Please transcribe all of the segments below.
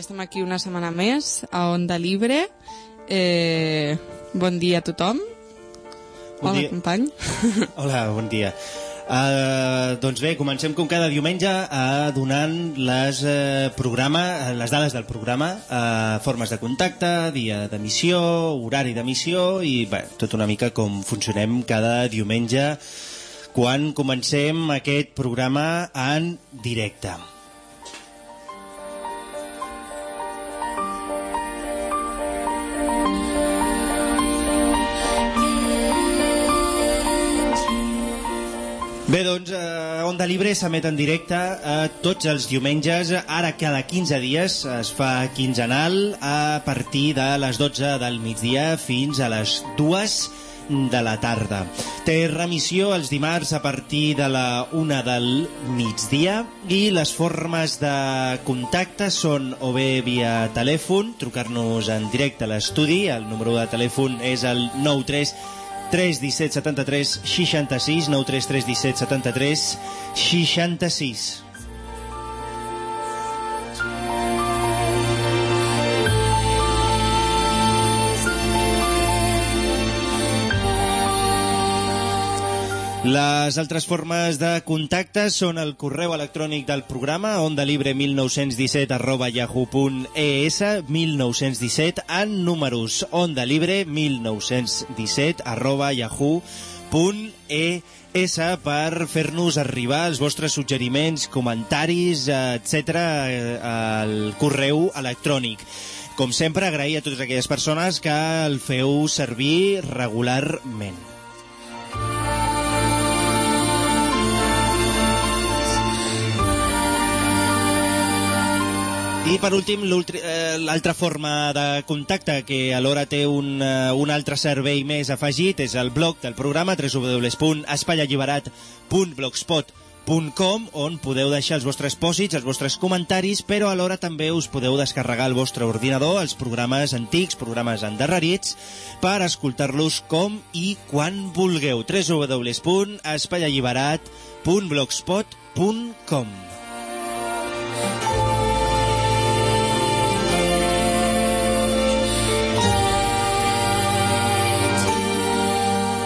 Ja estem aquí una setmana més a Onda Libre. Eh, bon dia a tothom. Bon Hola, dia. company. Hola, bon dia. Uh, doncs bé, comencem com cada diumenge uh, donant les, uh, programa, les dades del programa, uh, formes de contacte, dia d'emissió, horari d'emissió i bé, tot una mica com funcionem cada diumenge quan comencem aquest programa en directe. Bé, doncs, eh, Onda Libre s'emet en directe eh, tots els diumenges, ara cada 15 dies, es fa quinzenal a partir de les 12 del migdia fins a les 2 de la tarda. Té remissió els dimarts a partir de la 1 del migdia i les formes de contacte són o bé via telèfon, trucar-nos en directe a l'estudi, el número de telèfon és el 93 3 17 73 66 9 3 3 17 73 66 Les altres formes de contacte són el correu electrònic del programa ondalibre1917 arroba yahoo.es 1917 en números ondalibre1917 arroba yahoo.es per fer-nos arribar els vostres suggeriments, comentaris, etc al correu electrònic. Com sempre, agrair a totes aquelles persones que el feu servir regularment. I per últim, eh, l'altra forma de contacte que alhora té un, uh, un altre servei més afegit és el blog del programa www.espaialliberat.blogspot.com on podeu deixar els vostres pòsits, els vostres comentaris, però alhora també us podeu descarregar al vostre ordinador els programes antics, programes endarrerits, per escoltar-los com i quan vulgueu. www.espaialliberat.blogspot.com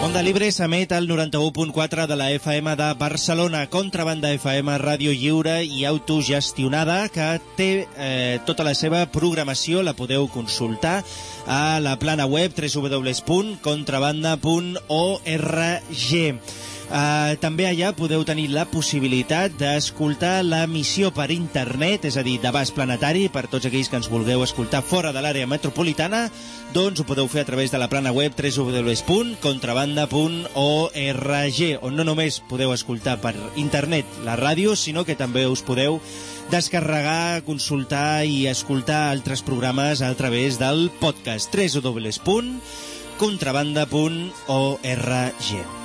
Onda Libre s'emet al 91.4 de la FM de Barcelona, Contrabanda FM, ràdio lliure i autogestionada, que té eh, tota la seva programació, la podeu consultar a la plana web www.contrabanda.org. Uh, també allà podeu tenir la possibilitat d'escoltar l'emissió per internet, és a dir, d'abast planetari, per tots aquells que ens vulgueu escoltar fora de l'àrea metropolitana, doncs ho podeu fer a través de la plana web www.contrabanda.org, on no només podeu escoltar per internet la ràdio, sinó que també us podeu descarregar, consultar i escoltar altres programes a través del podcast www.contrabanda.org.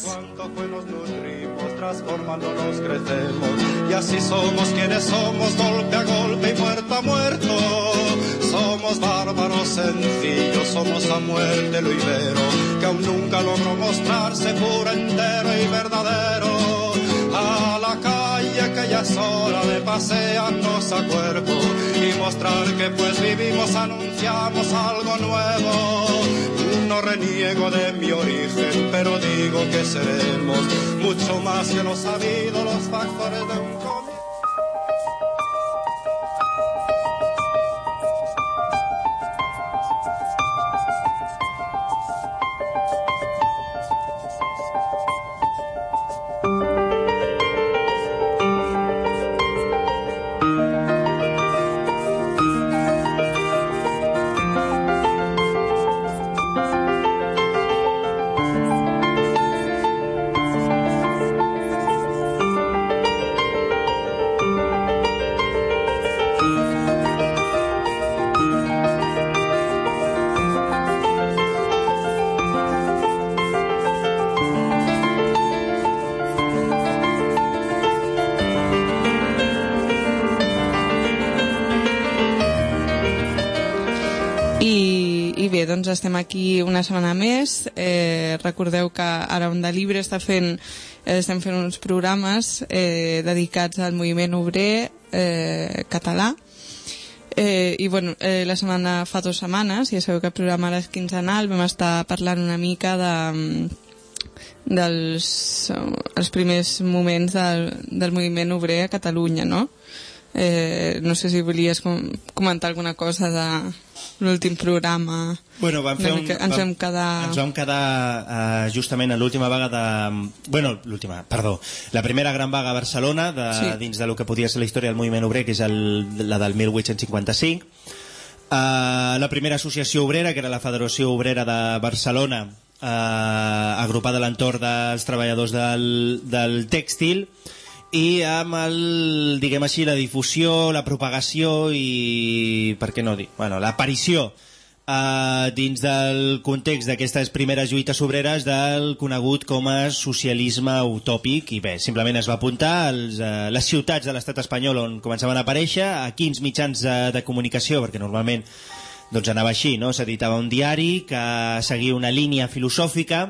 Transformándonos crecemos. Y así somos quienes somos, golpe a golpe y muerto a muerto. Somos bárbaros sencillos, somos a muerte lo ibero, que aún nunca logró mostrarse puro, entero y verdadero. A la calle que ya es hora de pasearnos a cuerpo y mostrar que pues vivimos, anunciamos algo nuevo. Reniego de mi origen, pero digo que seremos mucho más que lo sabido, los factores de un estem aquí una setmana més. Eh, recordeu que ara Onda Libre està fent, eh, estem fent uns programes eh, dedicats al moviment obrer eh, català. Eh, I bueno, eh, la setmana fa dues setmanes, ja sabeu que el programa ara és quinzenal, vam estar parlant una mica de, dels els primers moments del, del moviment obrer a Catalunya, no? Eh, no sé si volies com, comentar alguna cosa de l'últim programa. Bueno, vam fer un, mica- ens vam quedar- Ens vam quedar uh, justament a l'última vaga de... Bueno, l'última, perdó. La primera gran vaga a Barcelona, de, Sí. dins de lo que podia ser la història del moviment obrer, que és el, la del 1855. Uh, la primera associació obrera, que era la Federació Obrera de Barcelona, uh, agrupada a l'entorn dels treballadors del, del tèxtil, i amb el, diguem així, la difusió, la propagació i, per què no dir, bueno, l'aparició eh, dins del context d'aquestes primeres lluites obreres del conegut com a socialisme utòpic i bé, simplement es va apuntar als, eh, les ciutats de l'estat espanyol on començaven a aparèixer, a quins mitjans de, de comunicació, perquè normalment doncs anava així, no? s'editava un diari que seguia una línia filosòfica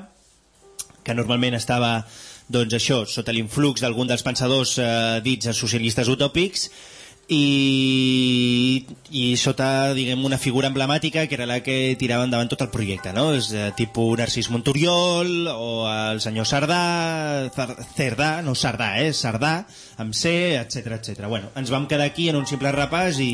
que normalment estava doncs això, sota l'influx d'algun dels pensadors eh, dits socialistes utòpics i, i sota diguem una figura emblemàtica que era la que tirava endavant tot el projecte no? és eh, tipus Narcís Monturiol o el senyor Sardà Cer- Cerdà, no Sardà, eh? Sardà amb C, etc etc. Bueno, ens vam quedar aquí en un simple repàs i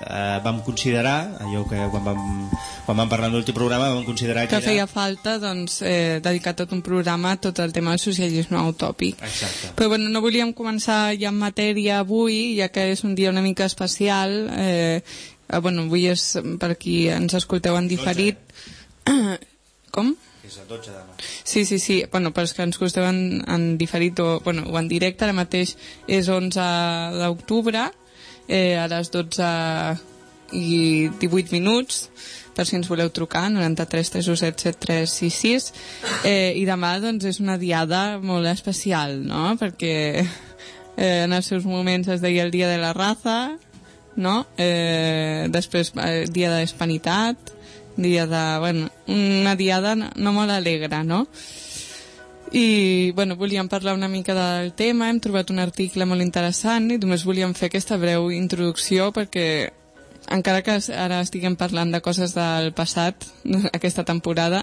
eh, vam considerar allò que quan vam, quan vam parlar en l'últim programa vam considerar que, que feia falta doncs, eh, dedicar tot un programa a tot el tema del socialisme utòpic. Exacte. Però bueno, no volíem començar ja en matèria avui, ja que és un dia una mica especial. Eh, eh, bueno, avui és per qui ens escolteu en diferit. Com? és el 12 de març Sí, sí, sí. Bueno, per als que ens escolteu en, en diferit o, bueno, o en directe, ara mateix és 11 d'octubre, eh, a les 12 i 18 minuts, per si ens voleu trucar, 93 317 7366. Eh, I demà, doncs, és una diada molt especial, no?, perquè eh, en els seus moments es deia el Dia de la Raza, no? Eh, després, eh, Dia de dia de, bueno, una diada no no molt alegre, no? I, bueno, volíem parlar una mica del tema, hem trobat un article molt interessant i només volíem fer aquesta breu introducció perquè encara que ara estiguem parlant de coses del passat, aquesta temporada,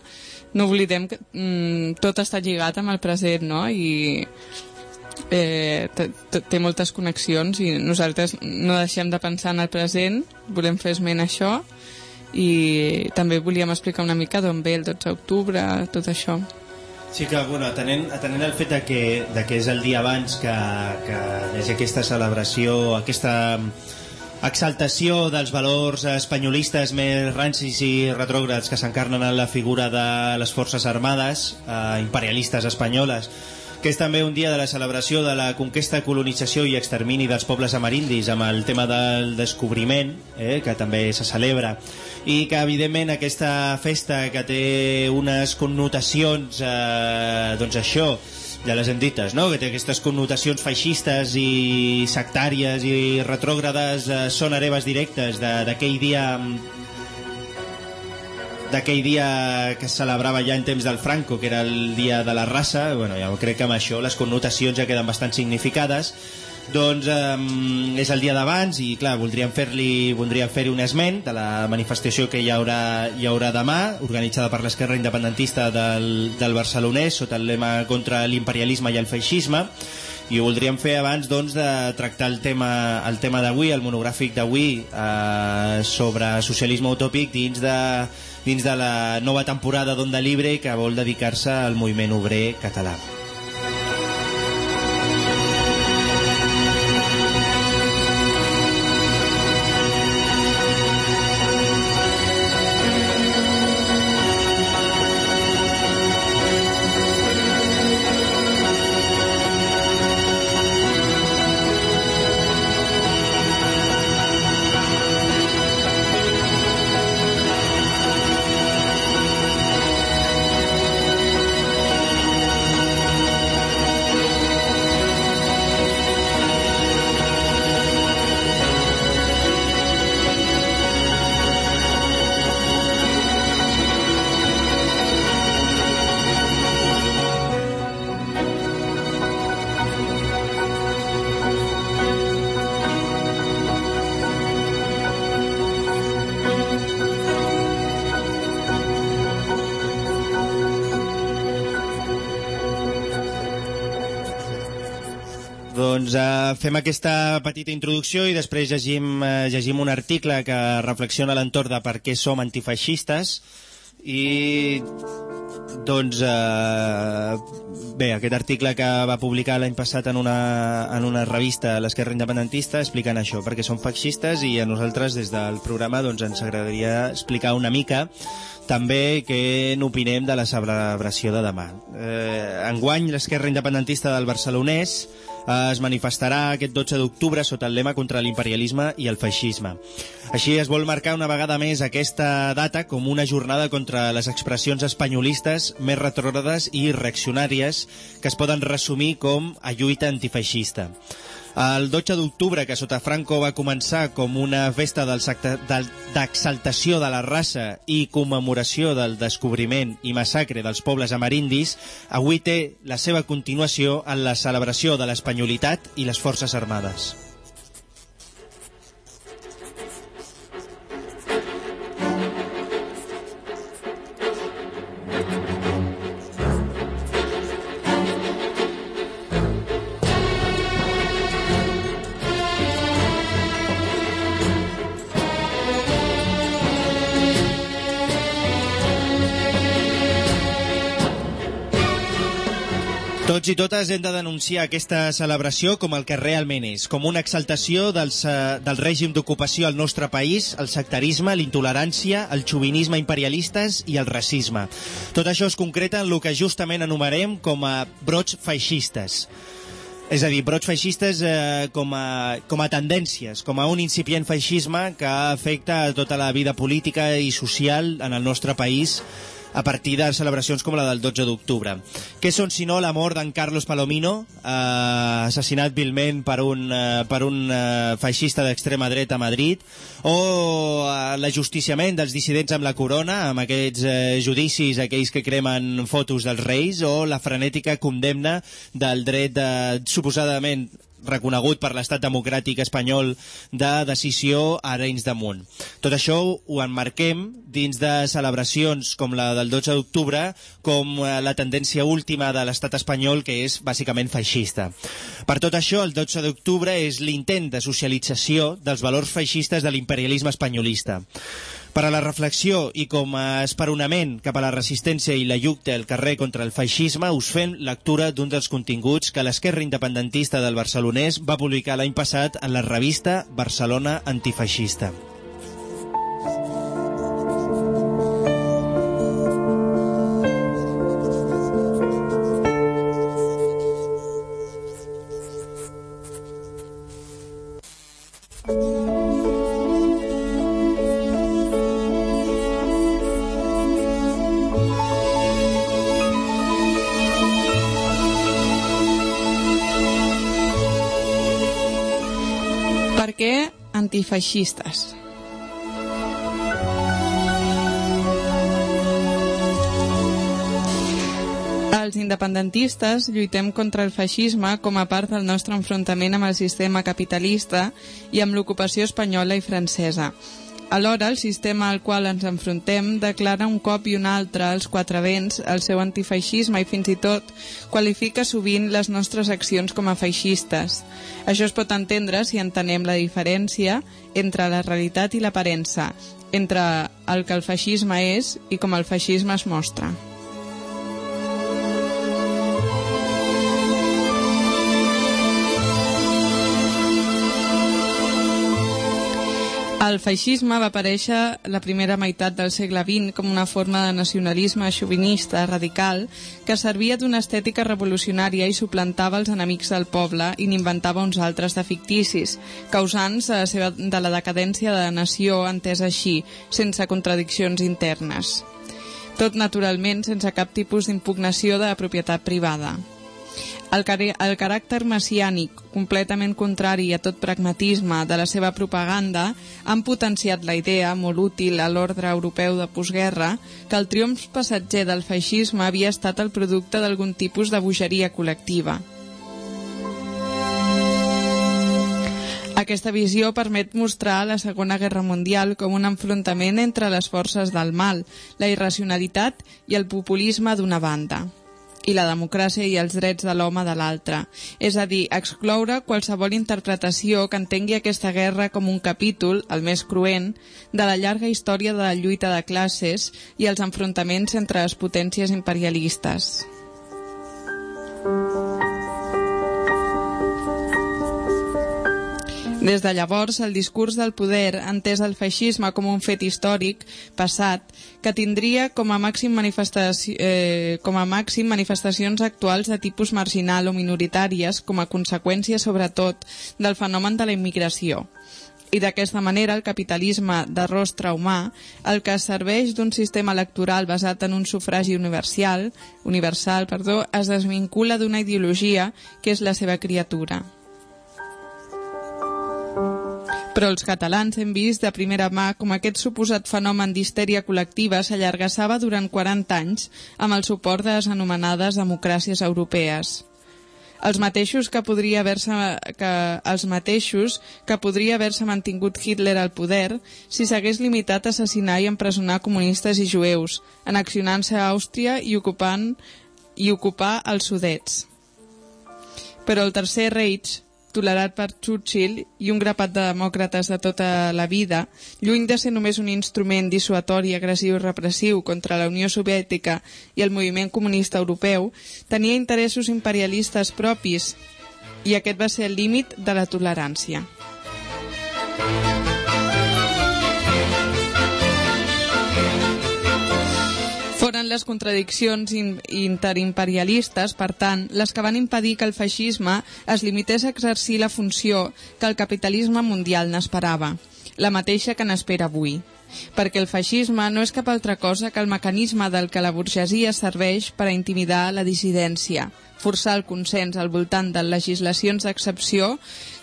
no oblidem que mm, tot està lligat amb el present, no? I eh, té- té té moltes connexions i nosaltres no deixem de pensar en el present, volem fer esment això i també volíem explicar una mica d'on ve el 12 d'octubre, tot això. Sí que, bueno, atenent, atenent el fet de que, de que és el dia abans que, que hagi aquesta celebració, aquesta exaltació dels valors espanyolistes més rancis i retrògrads que s'encarnen en la figura de les forces armades eh, imperialistes espanyoles que és també un dia de la celebració de la conquesta, colonització i extermini dels pobles amerindis amb el tema del descobriment, eh, que també se celebra, i que evidentment aquesta festa que té unes connotacions, eh, doncs això, ja les hem dites, no? que té aquestes connotacions feixistes i sectàries i retrògrades eh, són hereves directes d'aquell dia d'aquell dia que es celebrava ja en temps del Franco, que era el dia de la raça, bueno, ja crec que amb això les connotacions ja queden bastant significades, doncs eh, és el dia d'abans i clar, voldríem fer-li voldríem fer un esment de la manifestació que hi haurà, hi haurà demà, organitzada per l'esquerra independentista del, del Barcelonès sota el lema contra l'imperialisme i el feixisme. I ho voldríem fer abans doncs, de tractar el tema, el tema d'avui, el monogràfic d'avui eh, sobre socialisme utòpic dins de, dins de la nova temporada d'Onda Libre que vol dedicar-se al moviment obrer català. Fem aquesta petita introducció i després llegim, uh, llegim un article que reflexiona l'entorn de per què som antifeixistes i doncs uh, bé, aquest article que va publicar l'any passat en una, en una revista l'Esquerra Independentista explicant això, perquè som feixistes i a nosaltres des del programa doncs, ens agradaria explicar una mica també què n'opinem de la celebració de demà. Eh, enguany l'Esquerra Independentista del Barcelonès es manifestarà aquest 12 d'octubre sota el lema contra l'imperialisme i el feixisme. Així es vol marcar una vegada més aquesta data com una jornada contra les expressions espanyolistes més retrògrades i reaccionàries que es poden resumir com a lluita antifeixista. El 12 d'octubre, que sota Franco va començar com una festa d'exaltació de la raça i commemoració del descobriment i massacre dels pobles amerindis, avui té la seva continuació en la celebració de l'espanyolitat i les forces armades. Tots i totes hem de denunciar aquesta celebració com el que realment és, com una exaltació dels, uh, del règim d'ocupació al nostre país, el sectarisme, l'intolerància, el xovinisme imperialistes i el racisme. Tot això es concreta en el que justament anomenarem com a brots feixistes. És a dir, brots feixistes eh, com, a, com a tendències, com a un incipient feixisme que afecta tota la vida política i social en el nostre país a partir de celebracions com la del 12 d'octubre. Què són, si no, la mort d'en Carlos Palomino, eh, assassinat vilment per un, eh, per un eh, feixista d'extrema dreta a Madrid, o eh, l'ajusticiament dels dissidents amb la corona, amb aquests eh, judicis, aquells que cremen fotos dels reis, o la frenètica condemna del dret de, suposadament reconegut per l'estat democràtic espanyol de decisió a Arenys de Munt. Tot això ho emmarquem dins de celebracions com la del 12 d'octubre com eh, la tendència última de l'estat espanyol que és bàsicament feixista. Per tot això, el 12 d'octubre és l'intent de socialització dels valors feixistes de l'imperialisme espanyolista. Per a la reflexió i com a esperonament cap a la resistència i la lluita al carrer contra el feixisme, us fem lectura d'un dels continguts que l'esquerra independentista del barcelonès va publicar l'any passat en la revista Barcelona Antifeixista. Què antifeixistes. Els independentistes lluitem contra el feixisme com a part del nostre enfrontament amb el sistema capitalista i amb l'ocupació espanyola i francesa. Alhora, el sistema al qual ens enfrontem declara un cop i un altre als quatre vents el seu antifeixisme i fins i tot qualifica sovint les nostres accions com a feixistes. Això es pot entendre si entenem la diferència entre la realitat i l'aparença, entre el que el feixisme és i com el feixisme es mostra. El feixisme va aparèixer la primera meitat del segle XX com una forma de nacionalisme xovinista radical que servia d'una estètica revolucionària i suplantava els enemics del poble i n'inventava uns altres de ficticis, causants de la, seva, de la decadència de la nació entesa així, sense contradiccions internes. Tot naturalment sense cap tipus d'impugnació de la propietat privada. El, car el caràcter messiànic, completament contrari a tot pragmatisme de la seva propaganda, han potenciat la idea, molt útil a l'ordre europeu de postguerra, que el triomf passatger del feixisme havia estat el producte d'algun tipus de bogeria col·lectiva. Aquesta visió permet mostrar la Segona Guerra Mundial com un enfrontament entre les forces del mal, la irracionalitat i el populisme d'una banda i la democràcia i els drets de l'home de l'altra. És a dir, excloure qualsevol interpretació que entengui aquesta guerra com un capítol, el més cruent, de la llarga història de la lluita de classes i els enfrontaments entre les potències imperialistes. Des de llavors, el discurs del poder entès el feixisme com un fet històric, passat, que tindria com a màxim, manifestaci eh, com a màxim manifestacions actuals de tipus marginal o minoritàries com a conseqüència, sobretot, del fenomen de la immigració. I d'aquesta manera el capitalisme de rostre humà, el que serveix d'un sistema electoral basat en un sufragi universal, universal perdó, es desvincula d'una ideologia que és la seva criatura. Però els catalans hem vist de primera mà com aquest suposat fenomen d'histèria col·lectiva s'allargassava durant 40 anys amb el suport de les anomenades democràcies europees. Els mateixos que podria haver-se que els mateixos que podria haver-se mantingut Hitler al poder si s'hagués limitat a assassinar i empresonar comunistes i jueus, anaccionant-se a Àustria i ocupant i ocupar els sudets. Però el Tercer Reich tolerat per Churchill i un grapat de demòcrates de tota la vida, lluny de ser només un instrument dissuatori, agressiu i repressiu contra la Unió Soviètica i el moviment comunista europeu, tenia interessos imperialistes propis i aquest va ser el límit de la tolerància. Foren les contradiccions interimperialistes, per tant, les que van impedir que el feixisme es limités a exercir la funció que el capitalisme mundial n'esperava, la mateixa que n'espera avui. Perquè el feixisme no és cap altra cosa que el mecanisme del que la burgesia serveix per a intimidar la dissidència, forçar el consens al voltant de legislacions d'excepció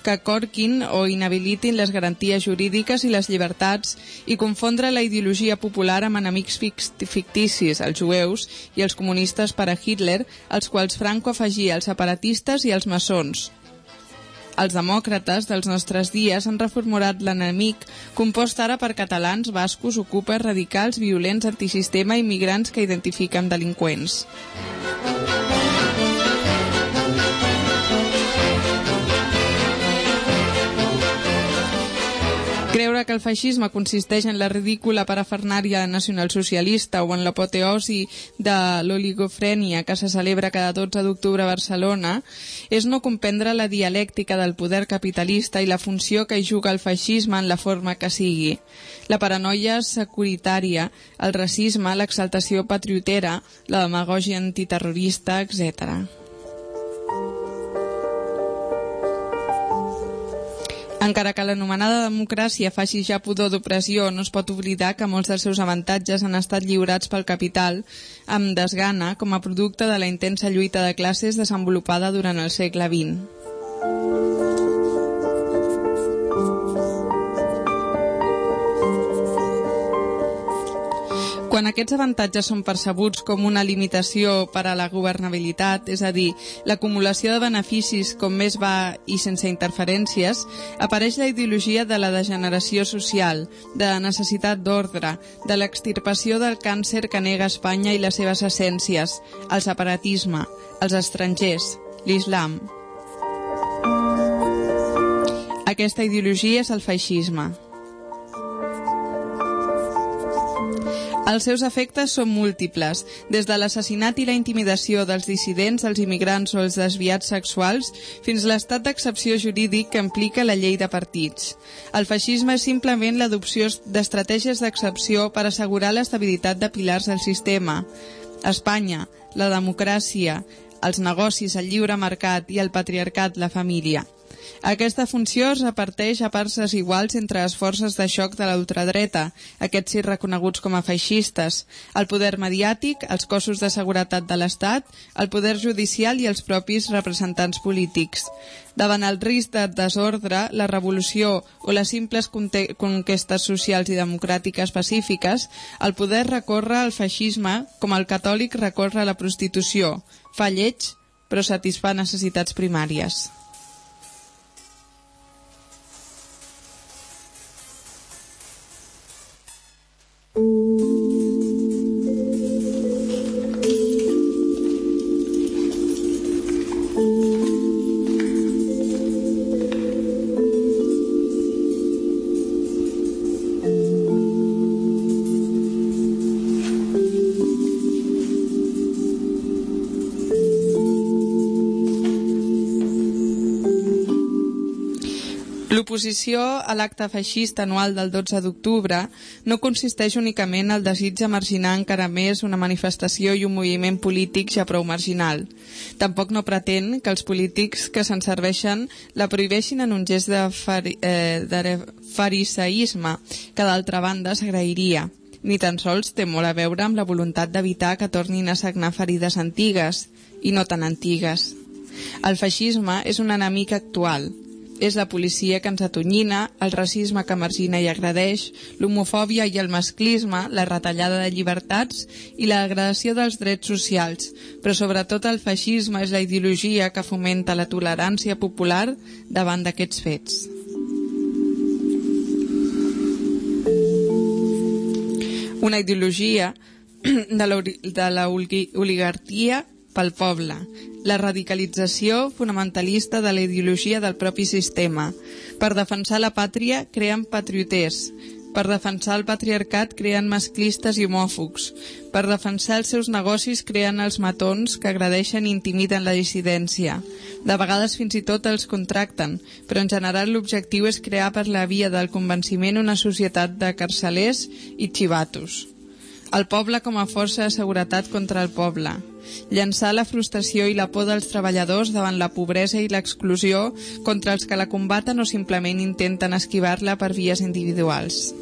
que corquin o inhabilitin les garanties jurídiques i les llibertats i confondre la ideologia popular amb enemics ficticis, els jueus i els comunistes per a Hitler, als quals Franco afegia els separatistes i els maçons. Els demòcrates dels nostres dies han reformulat l'enemic, compost ara per catalans, bascos, ocupes, radicals, violents, antisistema i migrants que identifiquen delinqüents. Creure que el feixisme consisteix en la ridícula parafernària nacionalsocialista o en l'apoteosi de l'oligofrènia que se celebra cada 12 d'octubre a Barcelona és no comprendre la dialèctica del poder capitalista i la funció que hi juga el feixisme en la forma que sigui. La paranoia securitària, el racisme, l'exaltació patriotera, la demagògia antiterrorista, etc. Encara que l'anomenada democràcia faci ja pudor d'opressió, no es pot oblidar que molts dels seus avantatges han estat lliurats pel capital amb desgana com a producte de la intensa lluita de classes desenvolupada durant el segle XX. Quan aquests avantatges són percebuts com una limitació per a la governabilitat, és a dir, l'acumulació de beneficis com més va i sense interferències, apareix la ideologia de la degeneració social, de la necessitat d'ordre, de l'extirpació del càncer que nega Espanya i les seves essències, el separatisme, els estrangers, l'islam. Aquesta ideologia és el feixisme. Els seus efectes són múltiples, des de l'assassinat i la intimidació dels dissidents, els immigrants o els desviats sexuals, fins l'estat d'excepció jurídic que implica la llei de partits. El feixisme és simplement l'adopció d'estratègies d'excepció per assegurar l'estabilitat de pilars del sistema. Espanya, la democràcia, els negocis, el lliure mercat i el patriarcat, la família. Aquesta funció es reparteix a parts desiguals entre les forces de xoc de l'ultradreta, aquests sí reconeguts com a feixistes, el poder mediàtic, els cossos de seguretat de l'Estat, el poder judicial i els propis representants polítics. Davant el risc de desordre, la revolució o les simples conquestes socials i democràtiques pacífiques, el poder recorre al feixisme com el catòlic recorre a la prostitució. Fa lleig, però satisfà necessitats primàries. L'oposició a l'acte feixista anual del 12 d'octubre no consisteix únicament al desig de marginar encara més una manifestació i un moviment polític ja prou marginal. Tampoc no pretén que els polítics que se'n serveixen la prohibeixin en un gest de, fari, eh, de fariseisme, que d'altra banda s'agrairia ni tan sols té molt a veure amb la voluntat d'evitar que tornin a sagnar ferides antigues, i no tan antigues. El feixisme és un enemic actual, és la policia que ens atonyina, el racisme que margina i agradeix, l'homofòbia i el masclisme, la retallada de llibertats i la degradació dels drets socials, però sobretot el feixisme és la ideologia que fomenta la tolerància popular davant d'aquests fets. Una ideologia de l'oligarquia pel poble, la radicalització fonamentalista de la ideologia del propi sistema. Per defensar la pàtria creen patrioters, per defensar el patriarcat creen masclistes i homòfogs, per defensar els seus negocis creen els matons que agradeixen i intimiden la dissidència. De vegades fins i tot els contracten, però en general l'objectiu és crear per la via del convenciment una societat de carcelers i xivatos. El poble com a força de seguretat contra el poble llançar la frustració i la por dels treballadors davant la pobresa i l'exclusió contra els que la combaten o simplement intenten esquivar-la per vies individuals.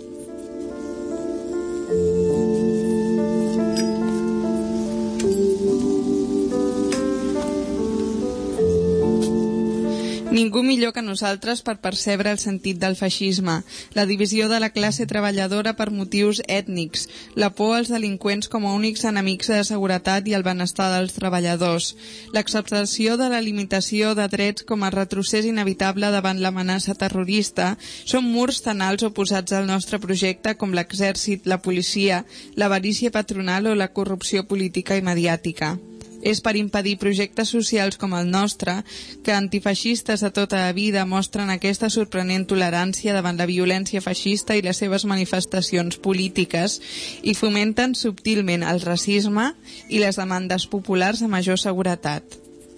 Ningú millor que nosaltres per percebre el sentit del feixisme, la divisió de la classe treballadora per motius ètnics, la por als delinqüents com a únics enemics de la seguretat i el benestar dels treballadors, l'acceptació de la limitació de drets com a retrocés inevitable davant l'amenaça terrorista, són murs tan alts oposats al nostre projecte com l'exèrcit, la policia, l'avarícia patronal o la corrupció política i mediàtica és per impedir projectes socials com el nostre que antifeixistes de tota la vida mostren aquesta sorprenent tolerància davant la violència feixista i les seves manifestacions polítiques i fomenten subtilment el racisme i les demandes populars de major seguretat.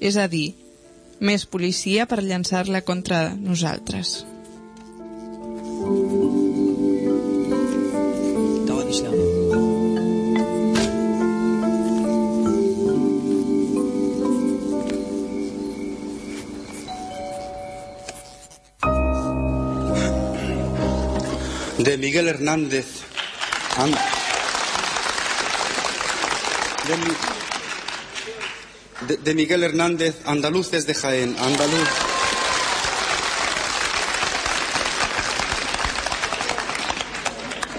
És a dir, més policia per llançar-la contra nosaltres. De Miguel Hernández. De, Miguel Hernández, Andaluces de Jaén, Andaluz.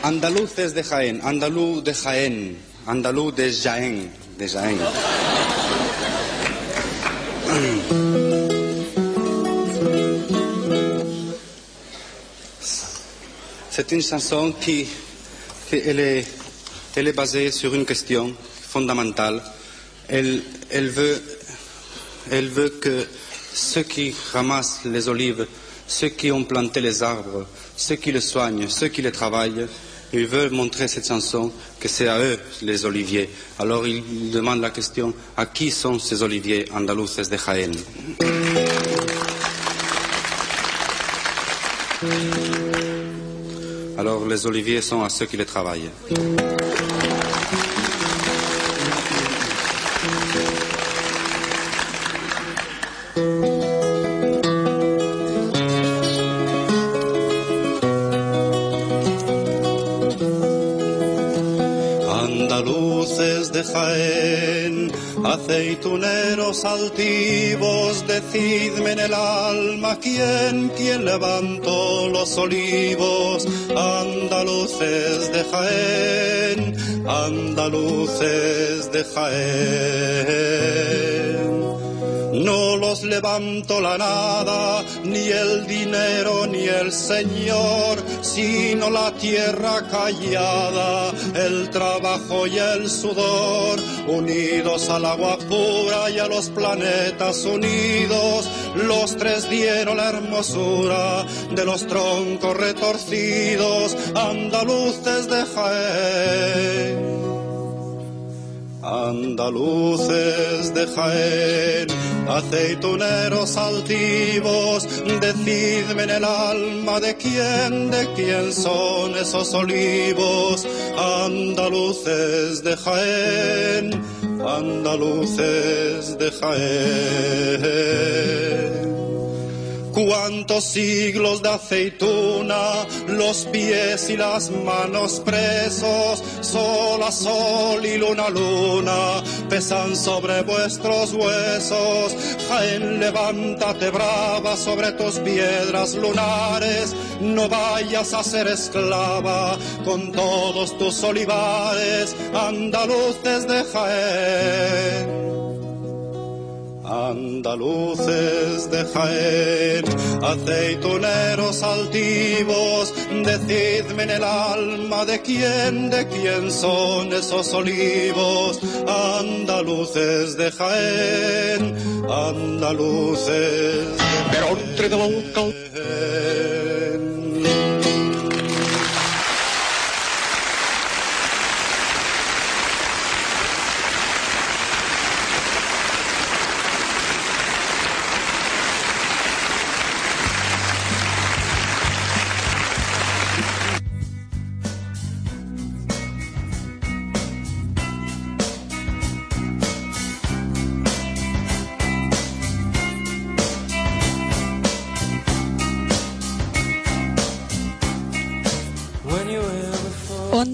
Andaluces de Jaén, andalú de Jaén, andalú de Jaén, de Jaén. C'est une chanson qui, est, basée sur une question fondamentale. Elle, veut, que ceux qui ramassent les olives, ceux qui ont planté les arbres, ceux qui les soignent, ceux qui les travaillent, ils veulent montrer cette chanson que c'est à eux les oliviers. Alors ils demandent la question à qui sont ces oliviers andaluces de Jaén? Alors les oliviers sont à ceux qui les travaillent. Aceituneros altivos, decidme en el alma quién, quién levantó los olivos. Andaluces de Jaén, andaluces de Jaén. No los levanto la nada, ni el dinero, ni el Señor, sino la tierra callada, el trabajo y el sudor, unidos al agua pura y a los planetas unidos, los tres dieron la hermosura de los troncos retorcidos, andaluces de Jaén. Andaluces de Jaén, aceituneros altivos, decidme en el alma de quién, de quién son esos olivos. Andaluces de Jaén, andaluces de Jaén. Cuántos siglos de aceituna, los pies y las manos presos, sol a sol y luna a luna, pesan sobre vuestros huesos. Jaén, levántate brava sobre tus piedras lunares, no vayas a ser esclava con todos tus olivares, andaluces de Jaén. Andaluces de Jaén, aceituneros altivos, decidme en el alma de quién, de quién son esos olivos. Andaluces de Jaén, andaluces de Jaén.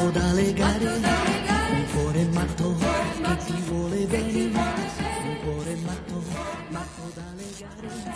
foda legare, un cuore matto che ti vuole bene, un cuore matto, matto da legare.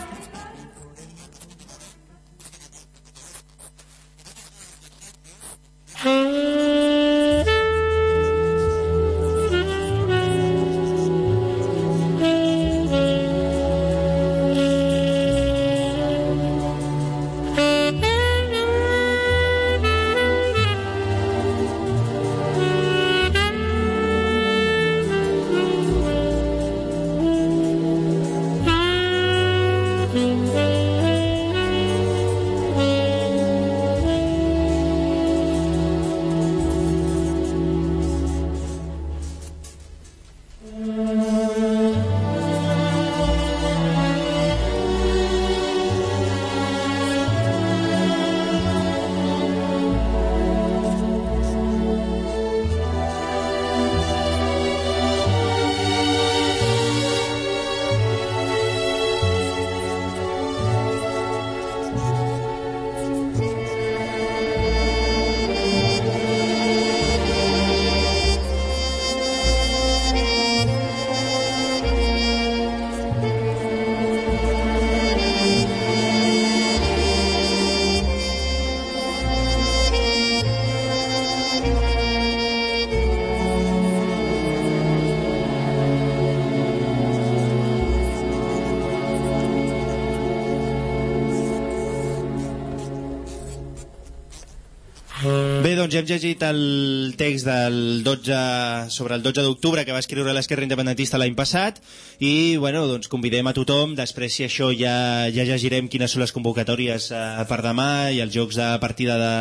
Doncs hem llegit el text del 12, sobre el 12 d'octubre que va escriure l'Esquerra Independentista l'any passat i bueno, doncs convidem a tothom, després si això ja, ja llegirem quines són les convocatòries eh, per demà i els jocs de partida de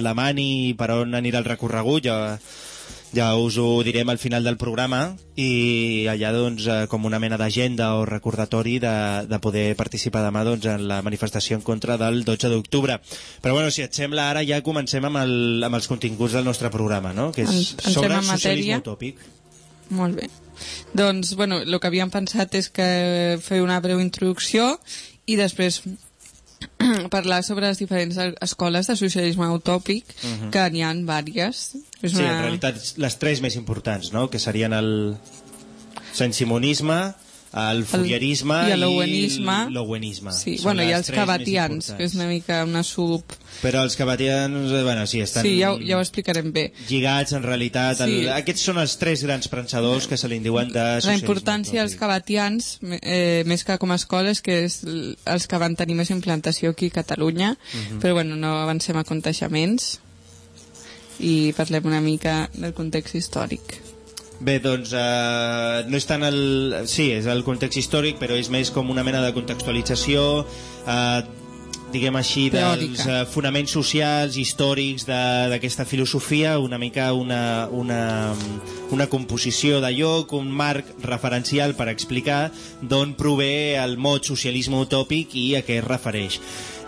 la Mani i per on anirà el recorregut, ja, ja us ho direm al final del programa i allà doncs eh, com una mena d'agenda o recordatori de, de poder participar demà doncs, en la manifestació en contra del 12 d'octubre. Però bueno, si et sembla ara ja comencem amb, el, amb els continguts del nostre programa, no? que és En- sobre matèria. socialisme utòpic. Molt bé. Doncs, bueno, el que havíem pensat és que fer una breu introducció i després parlar sobre les diferents escoles de socialisme utòpic, que n'hi ha vàries. És Sí, en realitat les tres més importants, no? que serien el saint-simonisme, el fourierisme i l'owenisme. i l'owenisme. Sí, Són bueno, i els cabatians, que és una mica una sub... Però els cabatians, eh, bueno, sí, estan Sí, ja, ho- ja ho explicarem bé. lligats en realitat. El, Sí. Aquests són els tres grans pensadors que se li diuen de La importància dels cabatians, eh, més que com a escoles, que és els que van tenir més implantació aquí a Catalunya, Mhm. però bueno, no avancem a conteixements i parlem una mica del context històric. Bé, doncs eh, no és tant el... Sí, és el context històric, però és més com una mena de contextualització, eh, diguem així, dels Teòrica. eh, fonaments socials, històrics de- d'aquesta filosofia, una mica una, una, una composició de lloc, un marc referencial per explicar d'on prové el mot socialisme utòpic i a què es refereix.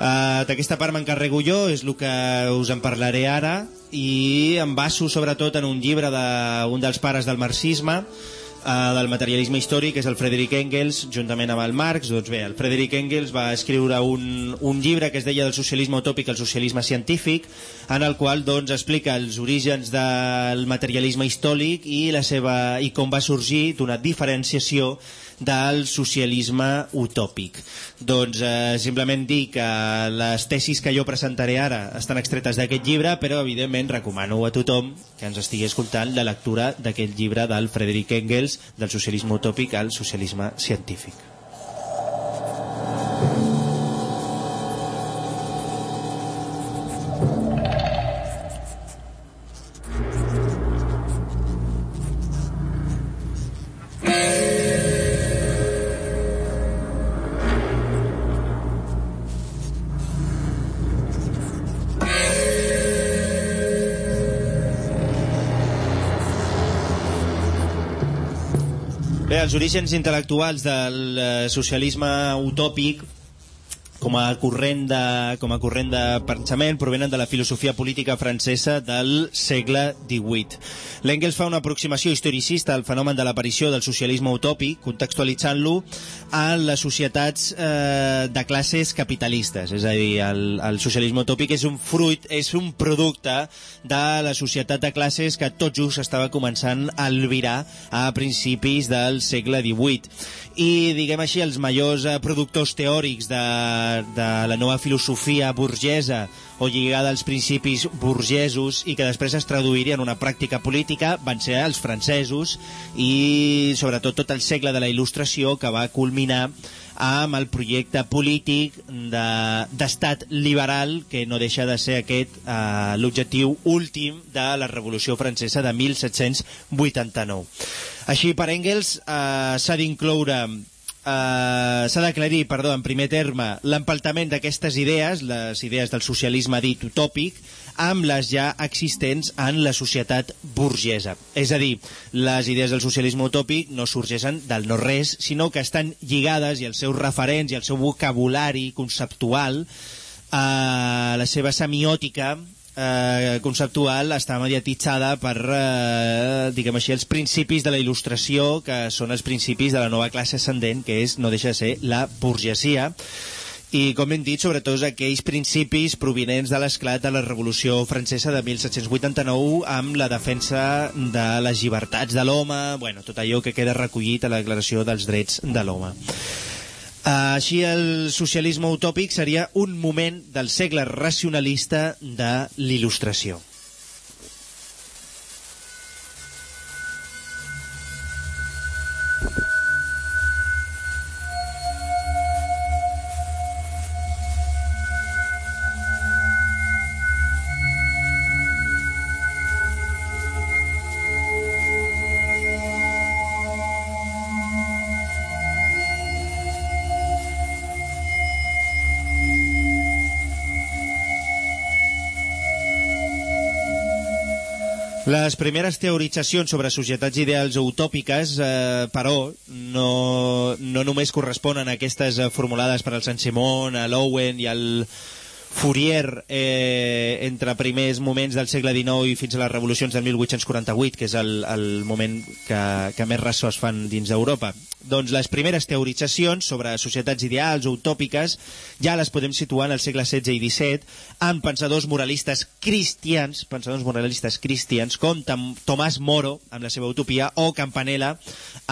Uh, D'aquesta part m'encarrego jo, és el que us en parlaré ara, i em baso sobretot en un llibre d'un dels pares del marxisme, uh, del materialisme històric, és el Frederick Engels, juntament amb el Marx. Doncs bé, el Frederick Engels va escriure un, un llibre que es deia del socialisme utòpic al socialisme científic, en el qual doncs, explica els orígens del materialisme històric i, la seva, i com va sorgir d'una diferenciació del socialisme utòpic. Doncs eh, simplement dir que les tesis que jo presentaré ara estan extretes d'aquest llibre, però evidentment recomano a tothom que ens estigui escoltant la lectura d'aquest llibre del Frederick Engels, del socialisme utòpic al socialisme científic. Els orígens intel·lectuals del eh, socialisme utòpic com a corrent de, com a corrent de pensament provenen de la filosofia política francesa del segle XVIII. L'Engels fa una aproximació historicista al fenomen de l'aparició del socialisme utòpic, contextualitzant-lo a les societats eh, de classes capitalistes. És a dir, el, el socialisme utòpic és un fruit, és un producte de la societat de classes que tot just estava començant a albirar a principis del segle XVIII. I, diguem així, els majors eh, productors teòrics de, de la nova filosofia burgesa o lligada als principis burgesos i que després es traduiria en una pràctica política van ser els francesos i sobretot tot el segle de la il·lustració que va culminar amb el projecte polític de- d'estat de, liberal que no deixa de ser aquest eh, l'objectiu últim de la Revolució Francesa de 1789. Així, per Engels eh, s'ha d'incloure Uh, s'ha d'aclarir, perdó, en primer terme, l'empaltament d'aquestes idees, les idees del socialisme dit utòpic, amb les ja existents en la societat burgesa. És a dir, les idees del socialisme utòpic no sorgeixen del no-res, sinó que estan lligades i els seus referents i el seu vocabulari conceptual a la seva semiòtica eh, conceptual està mediatitzada per, eh, diguem així, els principis de la il·lustració, que són els principis de la nova classe ascendent, que és, no deixa de ser, la burgesia, i, com hem dit, sobretot aquells principis provinents de l'esclat de la Revolució Francesa de 1789 amb la defensa de les llibertats de l'home, bueno, tot allò que queda recollit a la Declaració dels Drets de l'Home. Així el socialisme utòpic seria un moment del segle racionalista de l'il·lustració. Les primeres teoritzacions sobre societats ideals o utòpiques, eh, però, no, no només corresponen a aquestes eh, formulades per al Saint-Simon, a l'Owen i al Fourier eh, entre primers moments del segle XIX i fins a les revolucions del 1848, que és el, el moment que, que més ressò es fan dins d'Europa. Doncs les primeres teoritzacions sobre societats ideals o utòpiques ja les podem situar en el segle XVI i XVII amb pensadors moralistes cristians, pensadors moralistes cristians, com Tomàs Moro, amb la seva utopia, o Campanella,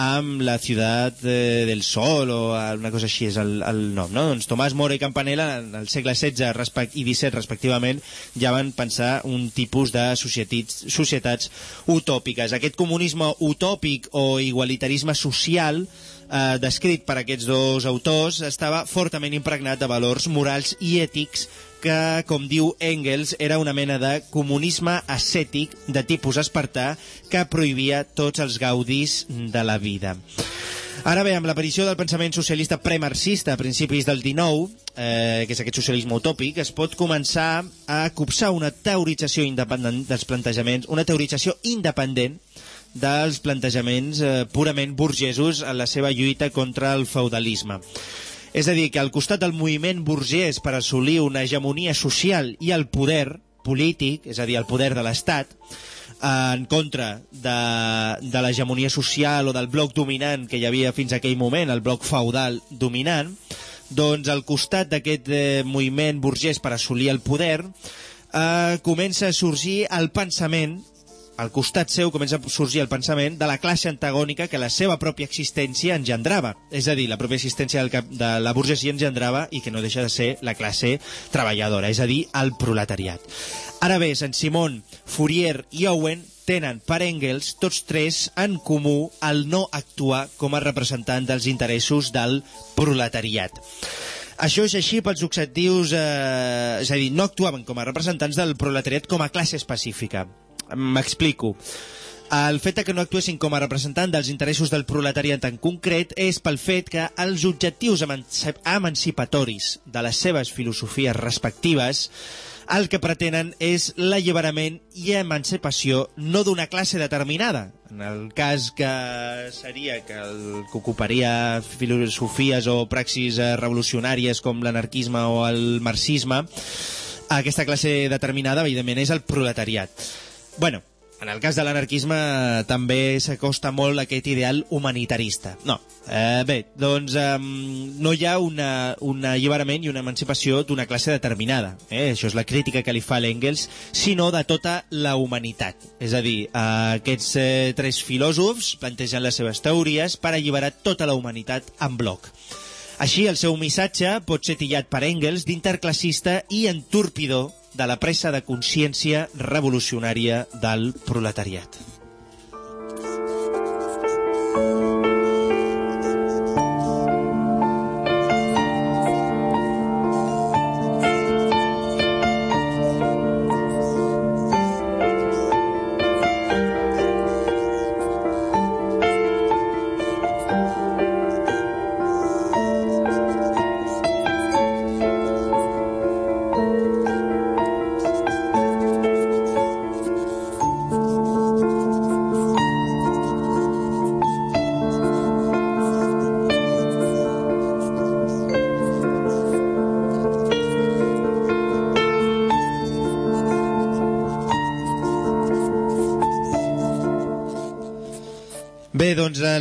amb la ciutat eh, del sol, o una cosa així és el, el nom, no? Doncs Tomàs Moro i Campanella, en el segle XVI i XVII, respectivament, ja van pensar un tipus de societats, societats utòpiques. Aquest comunisme utòpic o igualitarisme social eh, descrit per aquests dos autors estava fortament impregnat de valors morals i ètics que, com diu Engels, era una mena de comunisme ascètic de tipus espartà que prohibia tots els gaudis de la vida. Ara bé, amb l'aparició del pensament socialista premarxista a principis del XIX, eh, que és aquest socialisme utòpic, es pot començar a copsar una teorització independent dels plantejaments, una teorització independent dels plantejaments eh, purament burgesos en la seva lluita contra el feudalisme. És a dir, que al costat del moviment burgès per assolir una hegemonia social i el poder polític, és a dir, el poder de l'Estat, en contra de, de l'hegemonia social o del bloc dominant que hi havia fins aquell moment, el bloc feudal dominant, doncs al costat d'aquest eh, moviment burgès per assolir el poder eh, comença a sorgir el pensament al costat seu comença a sorgir el pensament de la classe antagònica que la seva pròpia existència engendrava. És a dir, la pròpia existència del cap, de la burgesia engendrava i que no deixa de ser la classe treballadora, és a dir, el proletariat. Ara bé, Sant Simon, Fourier i Owen tenen per Engels tots tres en comú el no actuar com a representant dels interessos del proletariat. Això és així pels objectius, eh, és a dir, no actuaven com a representants del proletariat com a classe específica. M'explico. El fet que no actuessin com a representant dels interessos del proletariat en concret és pel fet que els objectius emanci- emancipatoris de les seves filosofies respectives el que pretenen és l'alliberament i emancipació no d'una classe determinada. En el cas que seria que, el, que ocuparia filosofies o praxis eh, revolucionàries com l'anarquisme o el marxisme, aquesta classe determinada, evidentment, és el proletariat. Bueno, en el cas de l'anarquisme també s'acosta molt a aquest ideal humanitarista. No. Eh, bé, doncs eh, no hi ha una, un alliberament i una emancipació d'una classe determinada. Eh? Això és la crítica que li fa l'Engels, sinó de tota la humanitat. És a dir, eh, aquests eh, tres filòsofs plantegen les seves teories per alliberar tota la humanitat en bloc. Així, el seu missatge pot ser tillat per Engels d'interclassista i entorpidor de la pressa de consciència revolucionària del proletariat.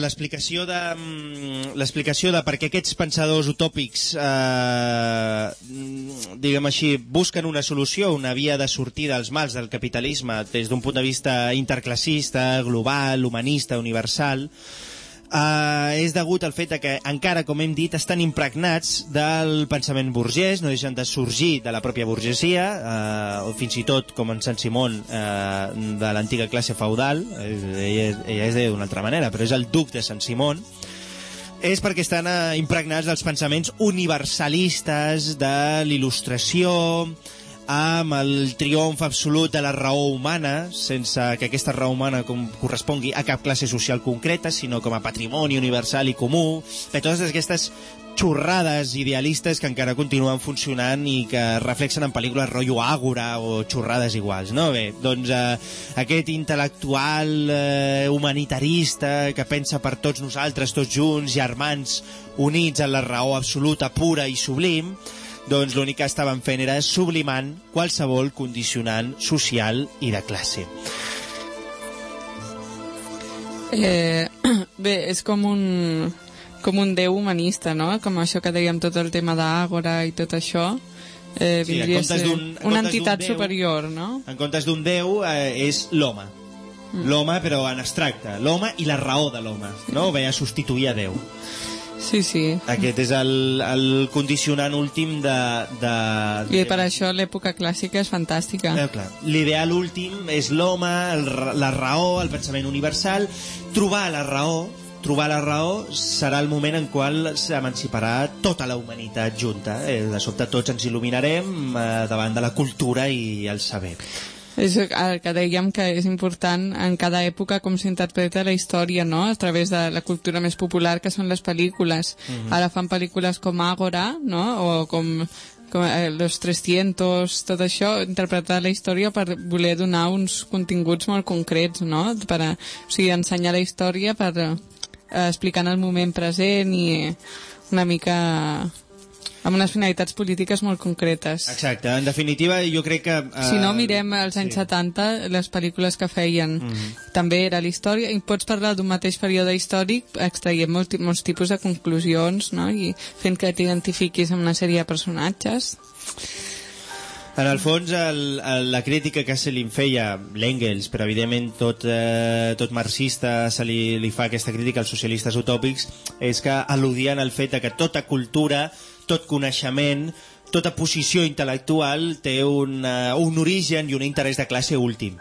L'explicació de mm, l'explicació de per què aquests pensadors utòpics eh, diguem així, busquen una solució, una via de sortida als mals del capitalisme des d'un punt de vista interclassista, global, humanista, universal, Uh, és degut al fet que encara, com hem dit, estan impregnats del pensament burgès, no deixen de sorgir de la pròpia burgesia, uh, o fins i tot, com en Sant Simon, uh, de l'antiga classe feudal, eh, ella, ella és d'una altra manera, però és el duc de Sant Simon, és perquè estan uh, impregnats dels pensaments universalistes de l'il·lustració, amb el triomf absolut de la raó humana, sense que aquesta raó humana com, correspongui a cap classe social concreta, sinó com a patrimoni universal i comú. Bé, totes aquestes xorrades idealistes que encara continuen funcionant i que reflexen en pel·lícules rotllo àgora o xorrades iguals, no? Bé, doncs eh, aquest intel·lectual eh, humanitarista que pensa per tots nosaltres, tots junts, germans, units en la raó absoluta, pura i sublim, doncs l'únic que estaven fent era sublimant qualsevol condicionant social i de classe. Eh, bé, és com un, com un déu humanista, no? Com això que dèiem, tot el tema d'Àgora i tot això. Eh, Sí, vindria a comptes ser en una entitat d'un déu- superior, no? En comptes d'un déu eh, és l'home. L'home, però en abstracte. L'home i la raó de l'home. No? Ve a substituir a Déu. Sí, sí. Aquest és el, el condicionant últim de... de I per això l'època clàssica és fantàstica. Eh, clar. L'ideal últim és l'home, la raó, el pensament universal. Trobar la raó trobar la raó serà el moment en qual s'emanciparà tota la humanitat junta. Eh, de sobte tots ens il·luminarem eh, davant de la cultura i el saber. És el que dèiem que és important en cada època com s'interpreta la història, no? A través de la cultura més popular, que són les pel·lícules. Ara fan pel·lícules com Ágora, no? O com, com eh, Los 300, tot això, interpretar la història per voler donar uns continguts molt concrets, no? Per, a, o sigui, ensenyar la història per eh, explicant el moment present i una mica amb unes finalitats polítiques molt concretes. Exacte, en definitiva jo crec que... Eh, Si no, mirem als anys sí. Mhm. 70 les pel·lícules que feien. Mm -hmm. També era la història, i pots parlar d'un mateix període històric extraient molts, ti- molts tipus de conclusions, no? I fent que t'identifiquis amb una sèrie de personatges. En el fons, el, el, la crítica que se li feia l'Engels, però evidentment tot, eh, tot marxista se li, li fa aquesta crítica als socialistes utòpics, és que al·ludien al fet de que tota cultura, tot coneixement, tota posició intel·lectual té un, uh, un origen i un interès de classe últim.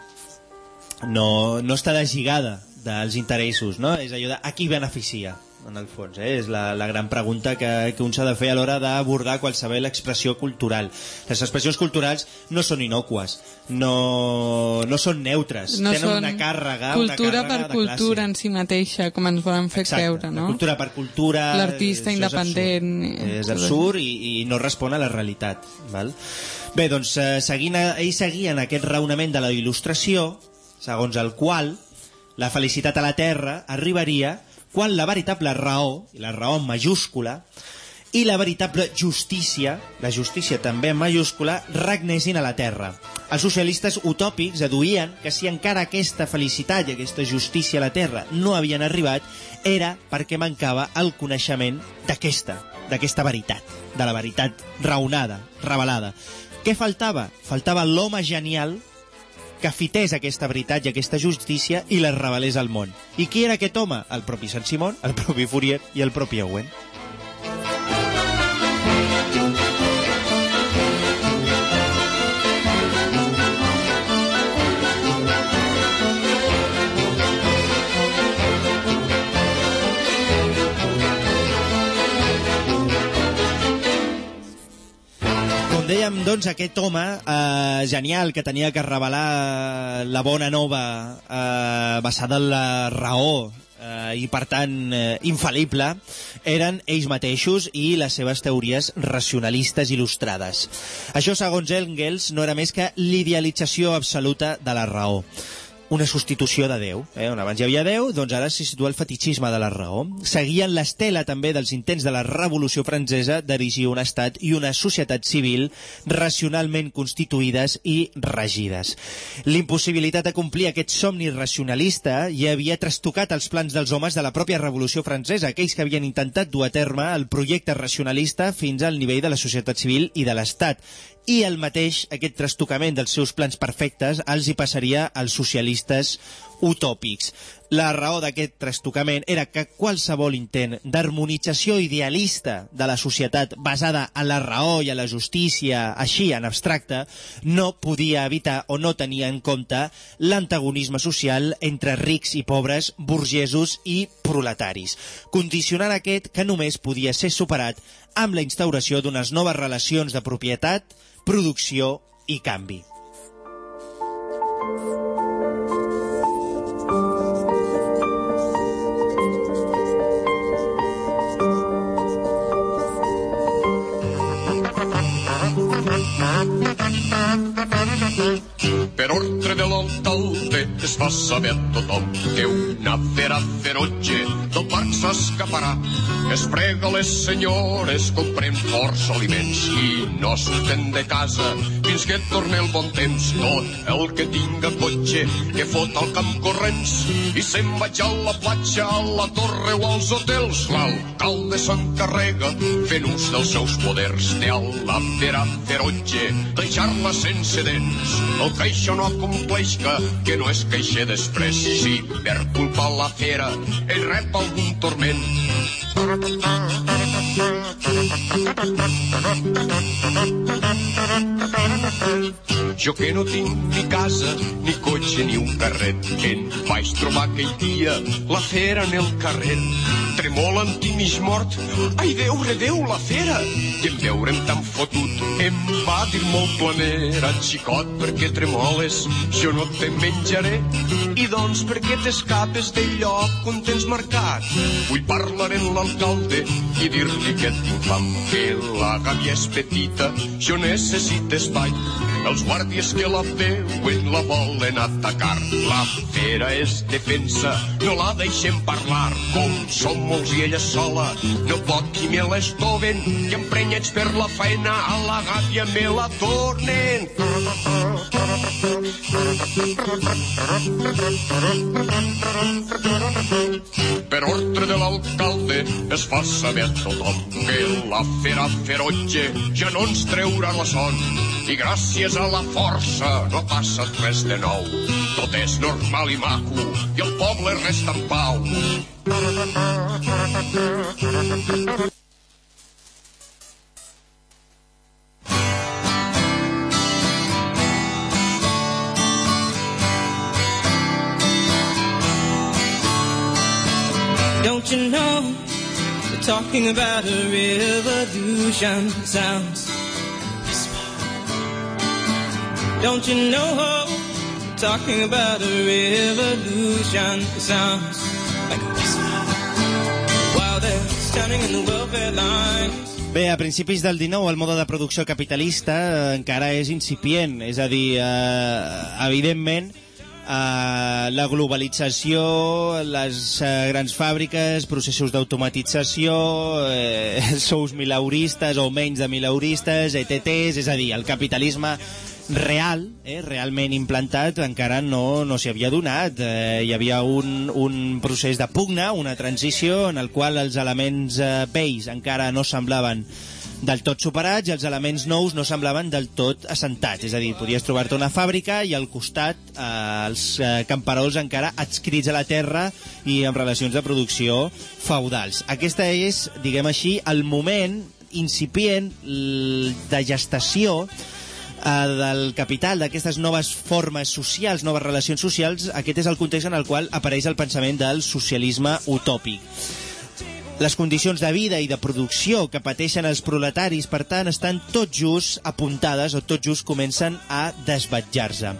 No, no està deslligada dels interessos, no? És allò de a qui beneficia, en el fons, eh? és la, la gran pregunta que, que un s'ha de fer a l'hora d'abordar qualsevol expressió cultural. Les expressions culturals no són innocues, no, no són neutres, No tenen són una càrrega, cultura una per càrrega de cultura classe. en si mateixa, com ens volen fer Exacte, creure, no? la cultura per cultura L'artista això és independent, absurd. és absurd i, i no respon a la realitat val? bé, doncs eh, seguint, ells seguien aquest raonament de la il·lustració segons el qual la felicitat a la Terra arribaria quan la veritable raó, i la raó en majúscula, i la veritable justícia, la justícia també en majúscula, regnessin a la Terra. Els socialistes utòpics aduïen que si encara aquesta felicitat i aquesta justícia a la Terra no havien arribat, era perquè mancava el coneixement d'aquesta, d'aquesta veritat, de la veritat raonada, revelada. Què faltava? Faltava l'home genial que fités aquesta veritat i aquesta justícia i les revelés al món. I qui era aquest home? El propi Sant Simón, el propi Fourier i el propi Owen. Dèiem, doncs, aquest home eh, genial que tenia que revelar la bona nova eh, basada en la raó eh, i, per tant, eh, infal·lible, eren ells mateixos i les seves teories racionalistes il·lustrades. Això, segons Engels, no era més que l'idealització absoluta de la raó una substitució de Déu. Eh? On abans hi havia Déu, doncs ara s'hi situa el fetichisme de la raó. Seguien l'estela també dels intents de la Revolució Francesa d'erigir un estat i una societat civil racionalment constituïdes i regides. L'impossibilitat de complir aquest somni racionalista ja havia trastocat els plans dels homes de la pròpia Revolució Francesa, aquells que havien intentat dur a terme el projecte racionalista fins al nivell de la societat civil i de l'Estat i el mateix, aquest trastocament dels seus plans perfectes, els hi passaria als socialistes utòpics. La raó d'aquest trastocament era que qualsevol intent d'harmonització idealista de la societat basada en la raó i en la justícia, així en abstracte, no podia evitar o no tenia en compte l'antagonisme social entre rics i pobres, burgesos i proletaris, condicionant aquest que només podia ser superat amb la instauració d'unes noves relacions de propietat, producció i canvi. Not per ordre de fa saber a tothom que una fera ferotge del parc s'escaparà. Es prega les senyores, comprem força aliments i no surten de casa fins que torni el bon temps. Tot el que tinga cotxe que fot al camp corrents i se'n vaig a la platja, a la torre o als hotels. L'alcalde s'encarrega fent ús dels seus poders de la fera ferotge deixar-la sense dents. El que això no acompleix que, que no es queixe després si per culpa la fera ell rep algun torment. Jo que no tinc ni casa, ni cotxe, ni un carret, em vaig trobar aquell dia la fera en el carrer. Tremolant i mig mort, ai Déu, redeu la fera! I en veure'm tan fotut, em va dir molt planera, xicot, perquè tremoles, jo no te menjaré. I doncs, per què t'escapes del lloc on tens marcat? Vull parlar amb l'alcalde i dir-li que tinc fam, que la gàbia és petita, jo necessito espai. Els guàrdies que la veuen la volen atacar. La fera és defensa, no la deixem parlar. Com som molts i ella sola, no pot qui me l'estoven. I emprenyats per la feina, a la gàbia me la tornen. Per ordre de l'alcalde es fa saber a tothom que la fera ferotge ja no ens treurà la son. I gràcies a la força no ha passat res de nou. Tot és normal i maco i el poble resta en pau. Don't you know they're talking about a revolution sounds. Don't you know they're talking about a revolution sounds like a whisper. While they're standing in the welfare lines. Bé, a principis del 19 el mode de producció capitalista eh, encara és incipient, és a dir, eh, evidentment eh, la globalització, les eh, grans fàbriques, processos d'automatització, eh, sous milauristes o menys de milauristes, ETTs, és a dir, el capitalisme real, eh, realment implantat, encara no, no s'hi havia donat. Eh, hi havia un, un procés de pugna, una transició, en el qual els elements eh, vells encara no semblaven del tot superats i els elements nous no semblaven del tot assentats. És a dir, podies trobar-te una fàbrica i al costat eh, els eh, camperols encara adscrits a la terra i amb relacions de producció feudals. Aquesta és, diguem així, el moment incipient de gestació eh, del capital, d'aquestes noves formes socials, noves relacions socials, aquest és el context en el qual apareix el pensament del socialisme utòpic. Les condicions de vida i de producció que pateixen els proletaris, per tant, estan tot just apuntades o tot just comencen a desvetjar-se.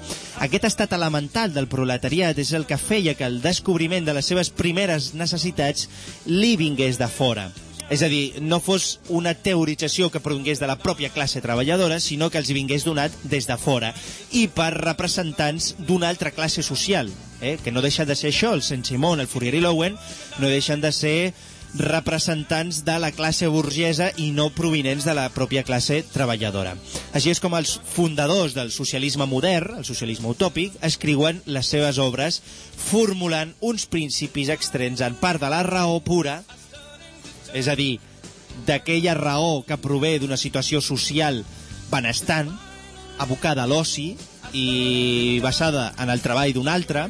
Aquest estat elemental del proletariat és el que feia que el descobriment de les seves primeres necessitats li vingués de fora. És a dir, no fos una teorització que províngués de la pròpia classe treballadora, sinó que els vingués donat des de fora i per representants d'una altra classe social, eh? que no deixa de ser això, el Saint-Simon, el Fourier i l'Owen, no deixen de ser representants de la classe burgesa i no provinents de la pròpia classe treballadora. Així és com els fundadors del socialisme modern, el socialisme utòpic, escriuen les seves obres formulant uns principis extrems en part de la raó pura, és a dir, d'aquella raó que prové d'una situació social benestant, abocada a l'oci i basada en el treball d'un altre,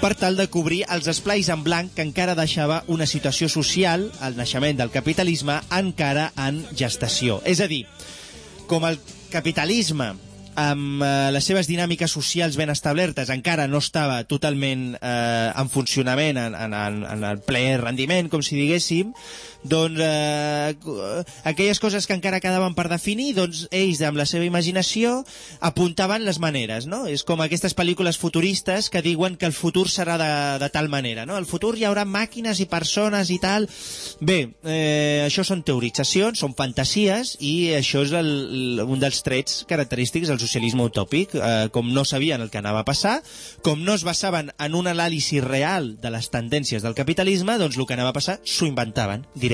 per tal de cobrir els esplais en blanc que encara deixava una situació social, el naixement del capitalisme, encara en gestació. És a dir, com el capitalisme amb eh, les seves dinàmiques socials ben establertes encara no estava totalment eh, en funcionament, en, en, en, el ple rendiment, com si diguéssim, doncs eh, aquelles coses que encara quedaven per definir, doncs ells amb la seva imaginació apuntaven les maneres, no? És com aquestes pel·lícules futuristes que diuen que el futur serà de, de tal manera, no? El futur hi haurà màquines i persones i tal. Bé, eh, això són teoritzacions, són fantasies i això és el, un dels trets característics del socialisme utòpic, eh, com no sabien el que anava a passar, com no es basaven en un anàlisi real de les tendències del capitalisme, doncs el que anava a passar s'ho inventaven directament.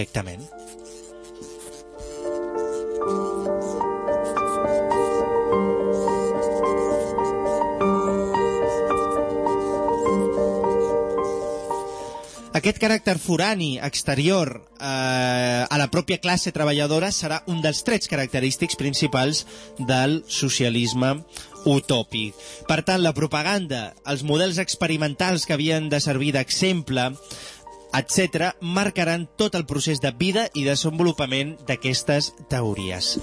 Aquest caràcter forani exterior eh, a la pròpia classe treballadora serà un dels trets característics principals del socialisme utòpic. Per tant, la propaganda, els models experimentals que havien de servir d'exemple, etc., marcaran tot el procés de vida i desenvolupament d'aquestes teories.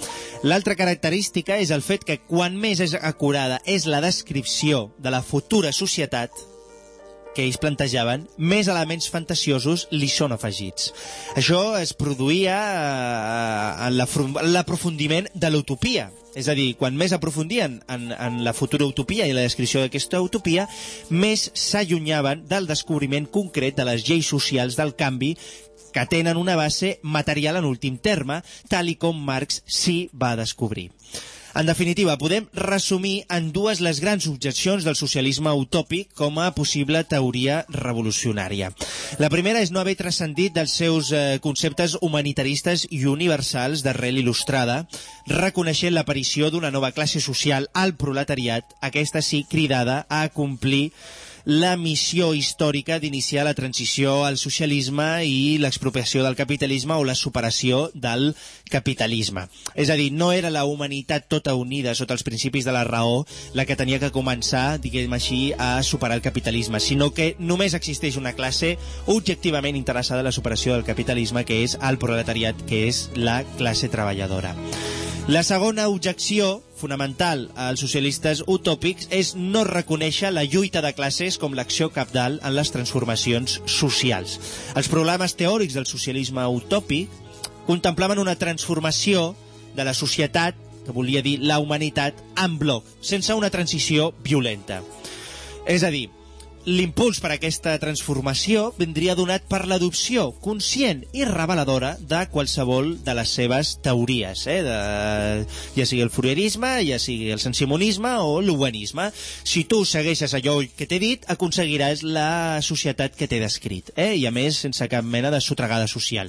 L'altra característica és el fet que quan més és acurada és la descripció de la futura societat, que ells plantejaven, més elements fantasiosos li són afegits. Això es produïa eh, en l'aprofundiment de l'utopia. És a dir, quan més aprofundien en, en la futura utopia i la descripció d'aquesta utopia, més s'allunyaven del descobriment concret de les lleis socials del canvi que tenen una base material en últim terme, tal i com Marx sí va descobrir. En definitiva, podem resumir en dues les grans objeccions del socialisme utòpic com a possible teoria revolucionària. La primera és no haver transcendit dels seus eh, conceptes humanitaristes i universals d'arrel il·lustrada, reconeixent l'aparició d'una nova classe social al proletariat, aquesta sí cridada a complir la missió històrica d'iniciar la transició al socialisme i l'expropiació del capitalisme o la superació del capitalisme. És a dir, no era la humanitat tota unida sota els principis de la raó la que tenia que començar, diguem així, a superar el capitalisme, sinó que només existeix una classe objectivament interessada en la superació del capitalisme, que és el proletariat, que és la classe treballadora. La segona objecció fonamental als socialistes utòpics és no reconèixer la lluita de classes com l'acció capdalt en les transformacions socials. Els problemes teòrics del socialisme utòpic contemplaven una transformació de la societat, que volia dir la humanitat, en bloc, sense una transició violenta. És a dir, l'impuls per a aquesta transformació vindria donat per l'adopció conscient i reveladora de qualsevol de les seves teories, eh? de, ja sigui el fourierisme, ja sigui el sensimonisme o l'humanisme. Si tu segueixes allò que t'he dit, aconseguiràs la societat que t'he descrit, eh? i a més sense cap mena de sotregada social.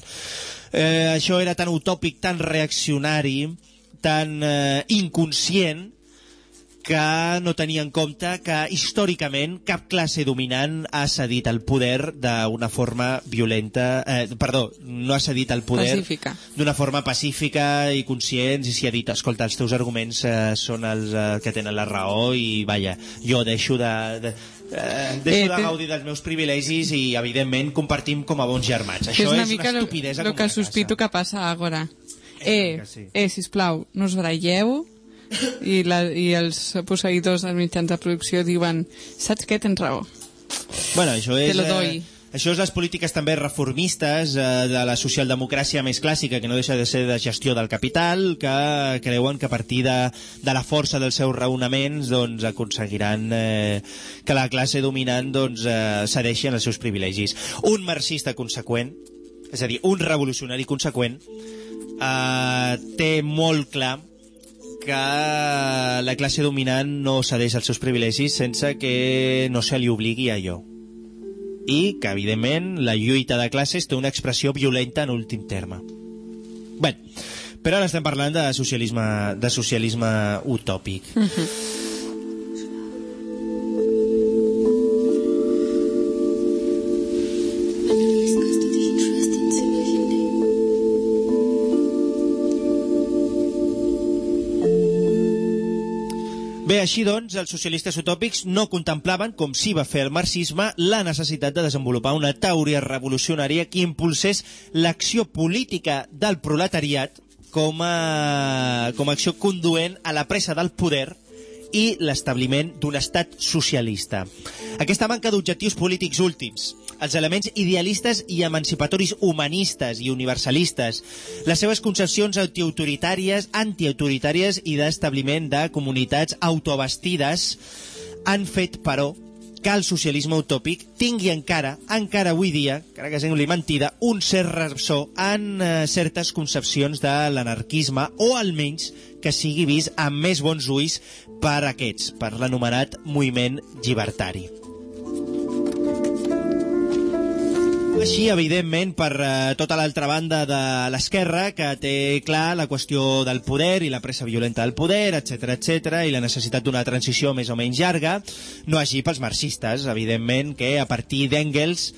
Eh, això era tan utòpic, tan reaccionari, tan eh, inconscient, que no tenia en compte que històricament cap classe dominant ha cedit el poder d'una forma violenta, eh, perdó, no ha cedit el poder d'una forma pacífica i conscient i si ha dit, escolta, els teus arguments eh, són els eh, que tenen la raó i vaja, jo deixo de, de Eh, deixo Eh, de gaudir dels meus privilegis i, evidentment, compartim com a bons germans. Això és una és mica una estupidesa el que sospito que passa ara. Eh, que sí. eh, sisplau, no us baralleu i, la, i els posseïdors dels mitjans de producció diuen saps què, tens raó. Bueno, això és... Te lo eh, doy. això és les polítiques també reformistes eh, de la socialdemocràcia més clàssica, que no deixa de ser de gestió del capital, que creuen que a partir de, de la força dels seus raonaments doncs, aconseguiran eh, que la classe dominant doncs, eh, cedeixi en els seus privilegis. Un marxista conseqüent, és a dir, un revolucionari conseqüent, eh, té molt clar que la classe dominant no cedeix els seus privilegis sense que no se li obligui a allò i que, evidentment, la lluita de classes té una expressió violenta en últim terme. Bé, però ara estem parlant de socialisme, de socialisme utòpic. Hast així doncs, els socialistes utòpics no contemplaven, com sí va fer el marxisme, la necessitat de desenvolupar una teoria revolucionària que impulsés l'acció política del proletariat com a, com a acció conduent a la pressa del poder i l'establiment d'un estat socialista. Aquesta manca d'objectius polítics últims, els elements idealistes i emancipatoris humanistes i universalistes, les seves concepcions antiautoritàries, antiautoritàries i d'establiment de comunitats autoabastides han fet, però, que el socialisme utòpic tingui encara, encara avui dia, encara que sembli mentida, un cert ressò en eh, certes concepcions de l'anarquisme, o almenys que sigui vist amb més bons ulls per aquests, per l'anomenat moviment llibertari. Així, evidentment, per eh, tota l'altra banda de l'esquerra, que té clar la qüestió del poder i la pressa violenta del poder, etc etc i la necessitat d'una transició més o menys llarga, no així pels marxistes, evidentment, que a partir d'Engels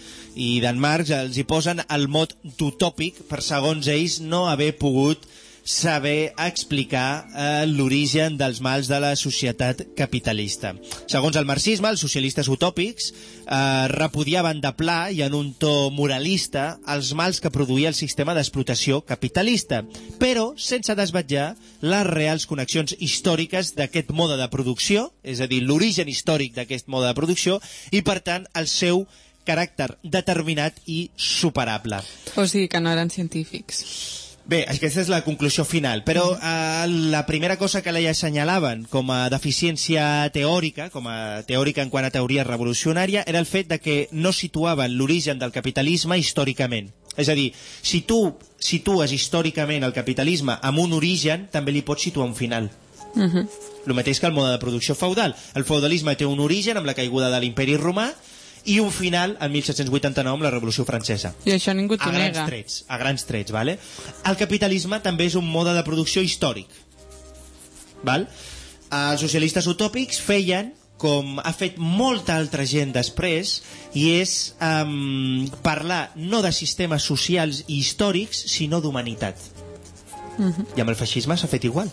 i d'en Marx els hi posen el mot d'utòpic per, segons ells, no haver pogut saber explicar eh, l'origen dels mals de la societat capitalista. Segons el marxisme, els socialistes utòpics eh, repudiaven de pla i en un to moralista els mals que produïa el sistema d'explotació capitalista, però sense desvetllar les reals connexions històriques d'aquest mode de producció, és a dir, l'origen històric d'aquest mode de producció, i per tant el seu caràcter determinat i superable. O sigui que no eren científics. Bé, aquesta és la conclusió final, però eh, la primera cosa que li assenyalaven com a deficiència teòrica, com a teòrica en quant a teoria revolucionària, era el fet de que no situaven l'origen del capitalisme històricament. És a dir, si tu situes històricament el capitalisme amb un origen, també li pots situar un final. Uh -huh. El mateix que el mode de producció feudal. El feudalisme té un origen amb la caiguda de l'imperi romà i un final en 1789 amb la Revolució Francesa. I això ningú t'ho nega. trets, a grans trets, vale? El capitalisme també és un mode de producció històric. Val? Els socialistes utòpics feien com ha fet molta altra gent després, i és um, parlar no de sistemes socials i històrics, sinó d'humanitat. Uh -huh. I amb el feixisme s'ha fet igual.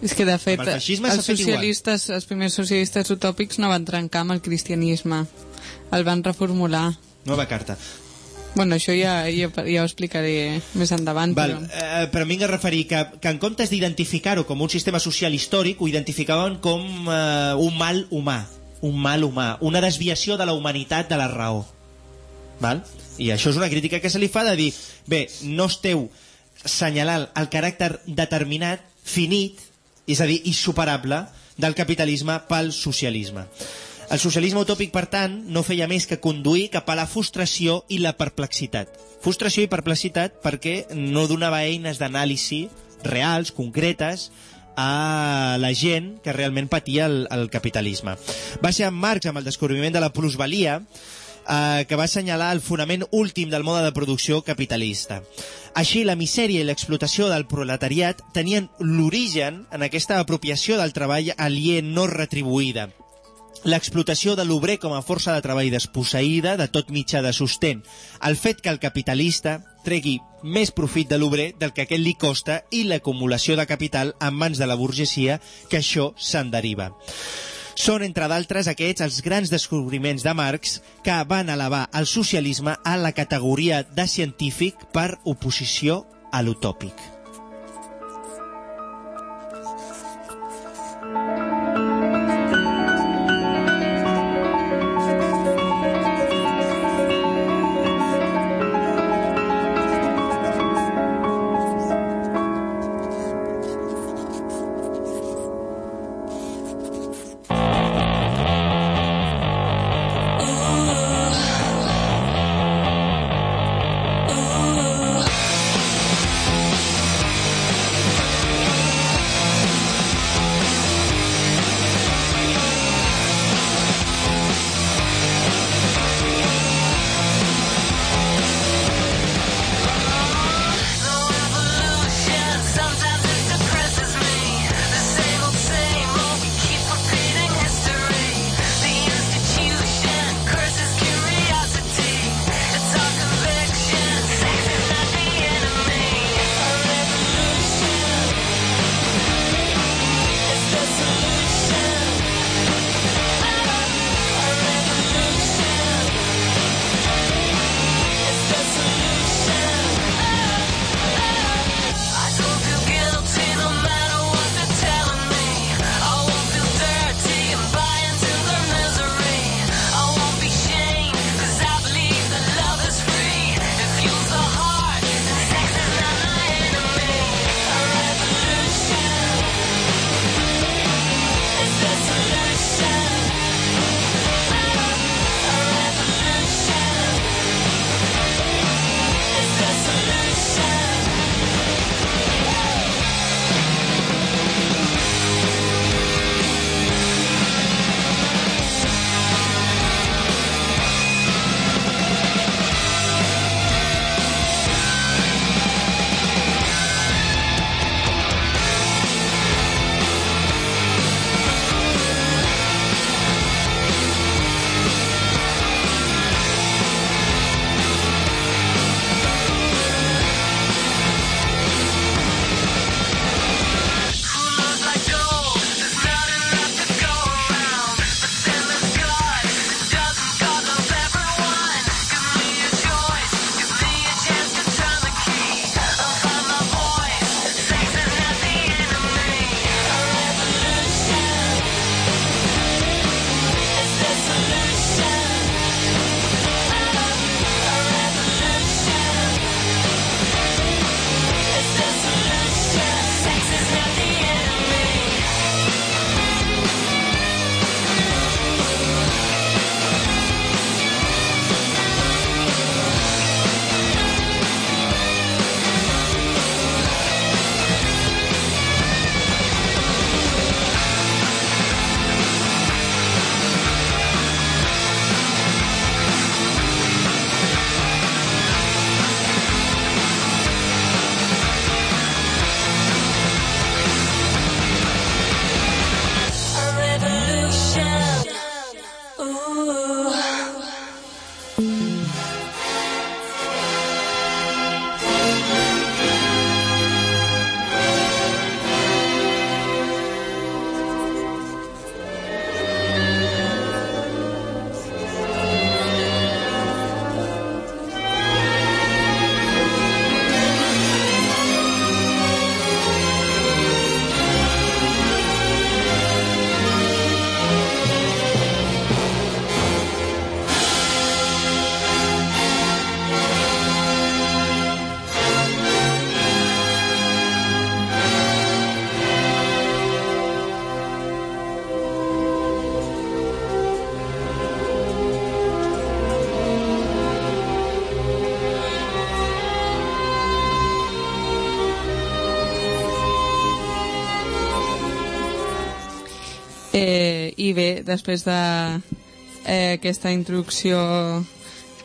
És que, de fet, el els igual. socialistes, els primers socialistes utòpics no van trencar amb el cristianisme. El van reformular. Nova carta. Bueno, això ja, ja, ja ho explicaré més endavant, Val, però... eh, però vinc a referir que, que en comptes d'identificar-ho com un sistema social històric, ho identificaven com eh, un mal humà, un mal humà, una desviació de la humanitat de la raó. Val? I això és una crítica que se li fa de dir, bé, no esteu senyalant el caràcter determinat, finit, és a dir, insuperable, del capitalisme pel socialisme. El socialisme utòpic, per tant, no feia més que conduir cap a la frustració i la perplexitat. Frustració i perplexitat perquè no donava eines d'anàlisi reals, concretes, a la gent que realment patia el, el capitalisme. Va ser en Marx, amb el descobriment de la plusvalia, eh, que va assenyalar el fonament últim del mode de producció capitalista. Així, la misèria i l'explotació del proletariat tenien l'origen en aquesta apropiació del treball aliè no retribuïda l'explotació de l'obrer com a força de treball desposseïda de tot mitjà de sostén, el fet que el capitalista tregui més profit de l'obrer del que aquest li costa i l'acumulació de capital en mans de la burgesia que això se'n deriva. Són, entre d'altres, aquests els grans descobriments de Marx que van elevar el socialisme a la categoria de científic per oposició a l'utòpic. I bé, després de eh, aquesta introducció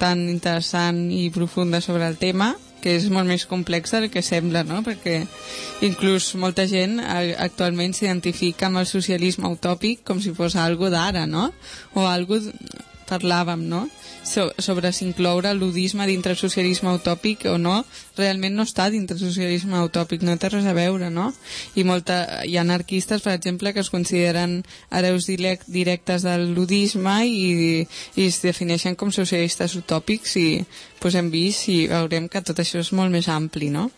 tan interessant i profunda sobre el tema, que és molt més complex del que sembla, no? Perquè inclús molta gent eh, actualment s'identifica amb el socialisme utòpic com si fos algo d'ara, no? O algo parlàvem, no? So, sobre si incloure ludisme dintre el socialisme utòpic o no, realment no està dintre el socialisme utòpic, no té res a veure, no? I molta, hi ha anarquistes, per exemple, que es consideren hereus direct, directes del ludisme i, i es defineixen com socialistes utòpics i pues, hem vist i veurem que tot això és molt més ampli, no?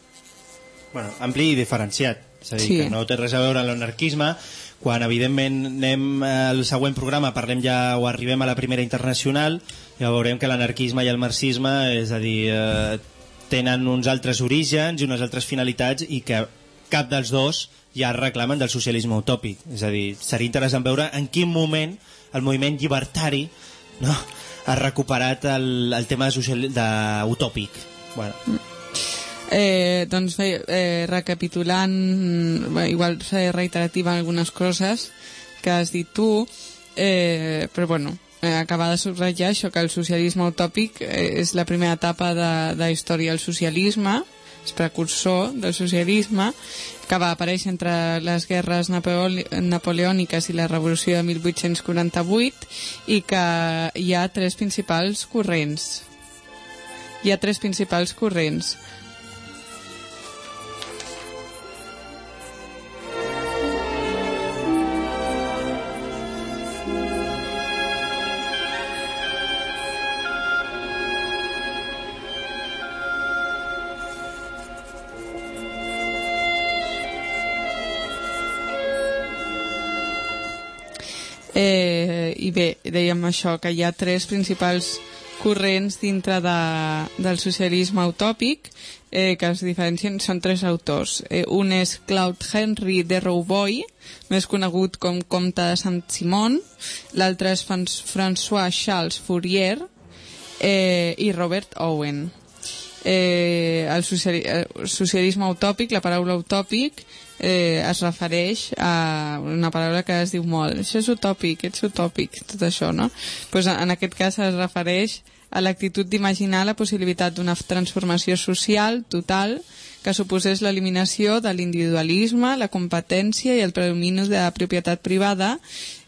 Bueno, ampli i diferenciat. És a dir, Sí. que no té res a veure l'anarquisme. Quan, evidentment, anem al següent programa, parlem ja o arribem a la primera internacional, ja veurem que l'anarquisme i el marxisme, és a dir, eh, tenen uns altres orígens i unes altres finalitats i que cap dels dos ja reclamen del socialisme utòpic. És a dir, seria interessant veure en quin moment el moviment llibertari no, ha recuperat el, el tema de de utòpic. Bueno, Eh, doncs eh, recapitulant, mm, igual seré reiterativa algunes coses que has dit tu, eh, però bueno, eh, acabar de subratllar això que el socialisme utòpic eh, és la primera etapa de, de història del socialisme, és precursor del socialisme, que va aparèixer entre les guerres napoleòniques i la revolució de 1848 i que hi ha tres principals corrents. Hi ha tres principals corrents. Eh, I bé, dèiem això, que hi ha tres principals corrents dintre de, del socialisme utòpic eh, que es diferencien, són tres autors. Eh, un és Claude Henry de Rouboy, més conegut com Comte de Sant-Simon, l'altre és Fran- François Charles Fourier eh, i Robert Owen. Eh, el sociali eh, socialisme utòpic, la paraula utòpic, eh, es refereix a una paraula que es diu molt. Això és utòpic, ets utòpic, tot això, no? Pues en aquest cas es refereix a l'actitud d'imaginar la possibilitat d'una transformació social total que suposés l'eliminació de l'individualisme, la competència i el predomini de la propietat privada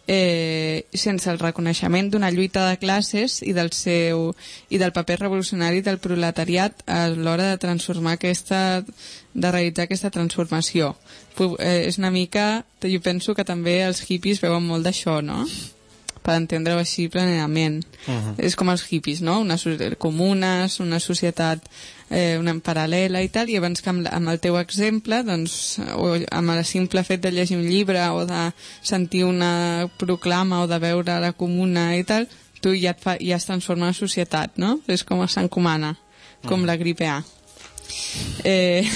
eh, sense el reconeixement d'una lluita de classes i del seu i del paper revolucionari del proletariat a l'hora de transformar aquesta de realitzar aquesta transformació. Eh, és una mica, jo penso que també els hippies veuen molt d'això, no? Per entendre-ho així plenament. Uh -huh. És com els hippies, no? Una so- comunes, una societat eh, una paral·lela i tal, i abans que amb, amb el teu exemple, doncs, o amb el simple fet de llegir un llibre o de sentir una proclama o de veure la comuna i tal, tu ja, et fa, ja es transforma en societat, no? És com a Sant Comana, com la gripe A. Eh,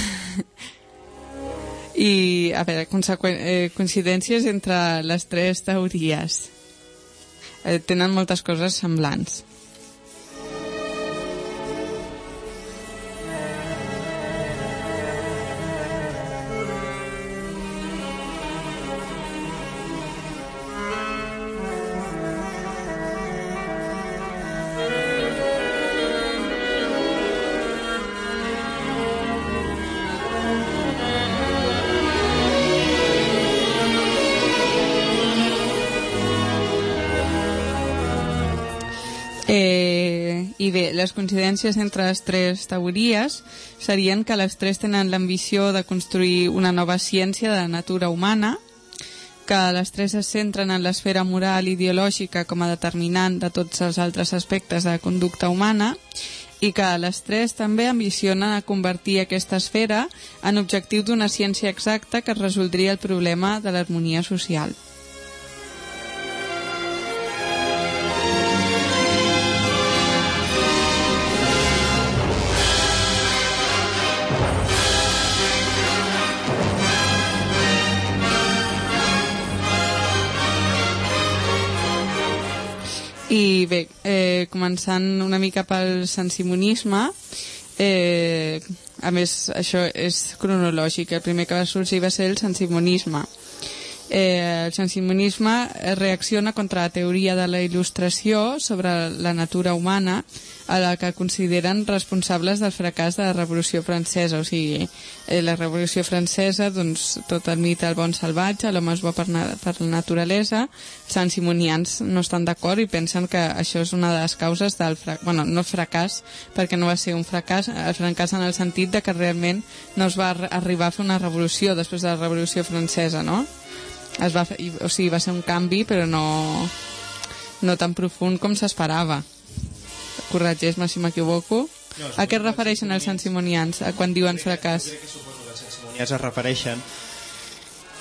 I, a veure, eh, coincidències entre les tres teories. Eh, tenen moltes coses semblants. Les coincidències entre les tres teories serien que les tres tenen l'ambició de construir una nova ciència de natura humana, que les tres es centren en l'esfera moral i ideològica com a determinant de tots els altres aspectes de la conducta humana i que les tres també ambicionen a convertir aquesta esfera en objectiu d'una ciència exacta que resoldria el problema de l'harmonia social. I bé, eh, començant una mica pel sensimonisme, eh, a més això és cronològic, el primer que va sorgir va ser el sensimonisme. eh, el sensimonisme reacciona contra la teoria de la il·lustració sobre la natura humana a la que consideren responsables del fracàs de la Revolució Francesa. O sigui, eh, la Revolució Francesa, doncs, tot el mite del bon salvatge, l'home és bo per, na per la naturalesa, els sansimonians no estan d'acord i pensen que això és una de les causes del fracàs, bueno, no fracàs, perquè no va ser un fracàs, el fracàs en el sentit de que realment no es va ar- arribar a fer una revolució després de la Revolució Francesa, no? Es va fer, o sigui, va ser un canvi, però no, no tan profund com s'esperava. Corregeix-me si m'equivoco. A què es refereixen els sansimonians a quan diuen fracàs? testimonials es refereixen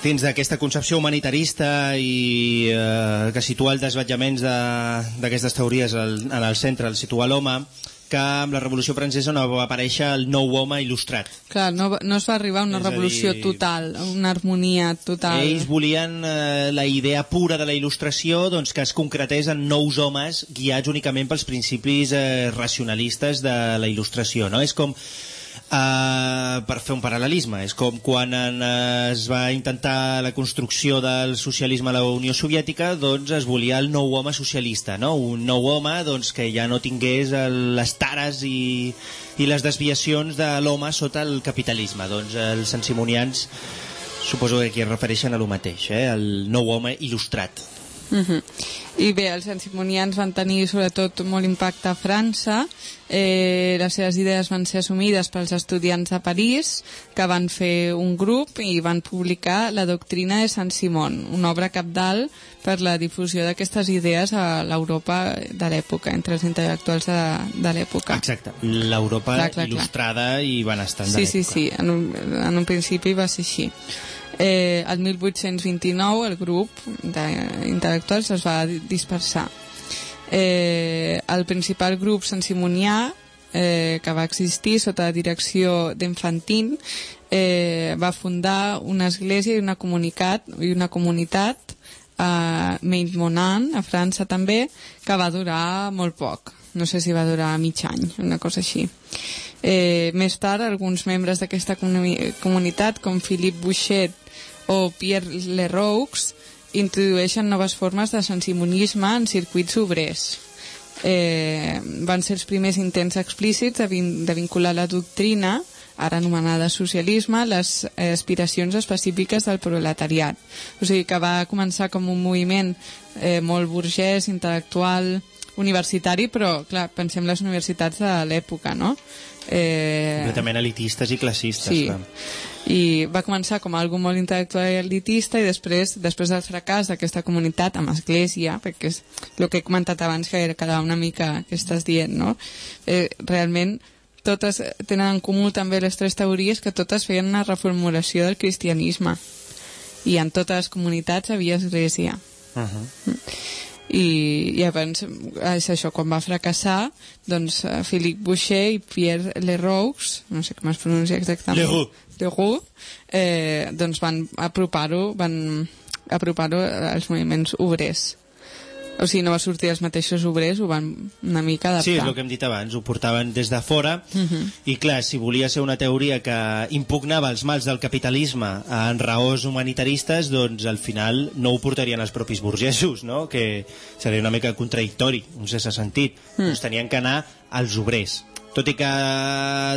dins d'aquesta concepció humanitarista i eh, que situa els desvetjaments de- d'aquestes teories al, en el centre, el situa l'home, que amb la Revolució Francesa no va aparèixer el nou home il·lustrat. Clar, no, no es va arribar a una És a revolució dir, total, a una harmonia total. Ells volien eh, la idea pura de la il·lustració doncs, que es concretés en nous homes guiats únicament pels principis eh, racionalistes de la il·lustració. No? És com, eh, per fer un paral·lelisme, és com quan en, eh, es va intentar la construcció del socialisme a la Unió Soviètica, doncs es volia el nou home socialista, no? un nou home doncs, que ja no tingués el, les tares i, i les desviacions de l'home sota el capitalisme. Doncs els sansimonians Suposo que aquí es refereixen a lo mateix, eh? el nou home il·lustrat. Uh -huh. I bé, els sansimonians van tenir sobretot molt impacte a França, eh, les seves idees van ser assumides pels estudiants de París, que van fer un grup i van publicar la doctrina de Sant Simón, una obra capdalt per la difusió d'aquestes idees a l'Europa de l'època, entre els intel·lectuals de, de l'època. Exacte. L'Europa il·lustrada i benestant de Sí, sí, l'època. sí, en un, en un principi va ser així. Eh, el 1829 el grup d'intel·lectuals es va di- dispersar. Eh, el principal grup sansimonià eh, que va existir sota la direcció d'Enfantin eh, va fundar una església i una comunitat, i una comunitat a Mainmonan, a França també, que va durar molt poc. No sé si va durar mig any, una cosa així. Eh, més tard, alguns membres d'aquesta comuni comunitat, com Philippe Bouchet o Pierre Leroux, introdueixen noves formes de sensimonisme en circuits obrers. Eh, van ser els primers intents explícits de, vin de vincular la doctrina ara anomenada socialisme, les aspiracions específiques del proletariat. O sigui que va començar com un moviment eh, molt burgès, intel·lectual, universitari, però, clar, pensem les universitats de l'època, no? Eh, Completament elitistes i classistes. Sí. clar. I va començar com algo molt intel·lectual i elitista i després, després del fracàs d'aquesta comunitat amb església, perquè és el que he comentat abans que era quedar una mica que estàs dient, no? Eh, realment totes tenen en comú també les tres teories que totes feien una reformulació del cristianisme i en totes les comunitats havia església Uh -huh. I llavors és això, quan va fracassar doncs eh, Philippe Boucher i Pierre Leroux no sé com es pronuncia exactament Leroux. Leroux eh, doncs van apropar-ho van apropar-ho als moviments obrers o sigui, no va sortir els mateixos obrers ho van una mica adaptar Sí, és el que hem dit abans, ho portaven des de fora uh -huh. i clar, si volia ser una teoria que impugnava els mals del capitalisme en raons humanitaristes, doncs al final no ho portarien els propis burgesos, no? que seria una mica contradictori, no sé si s'ha sentit. Mm. Doncs tenien que anar als obrers. Tot i que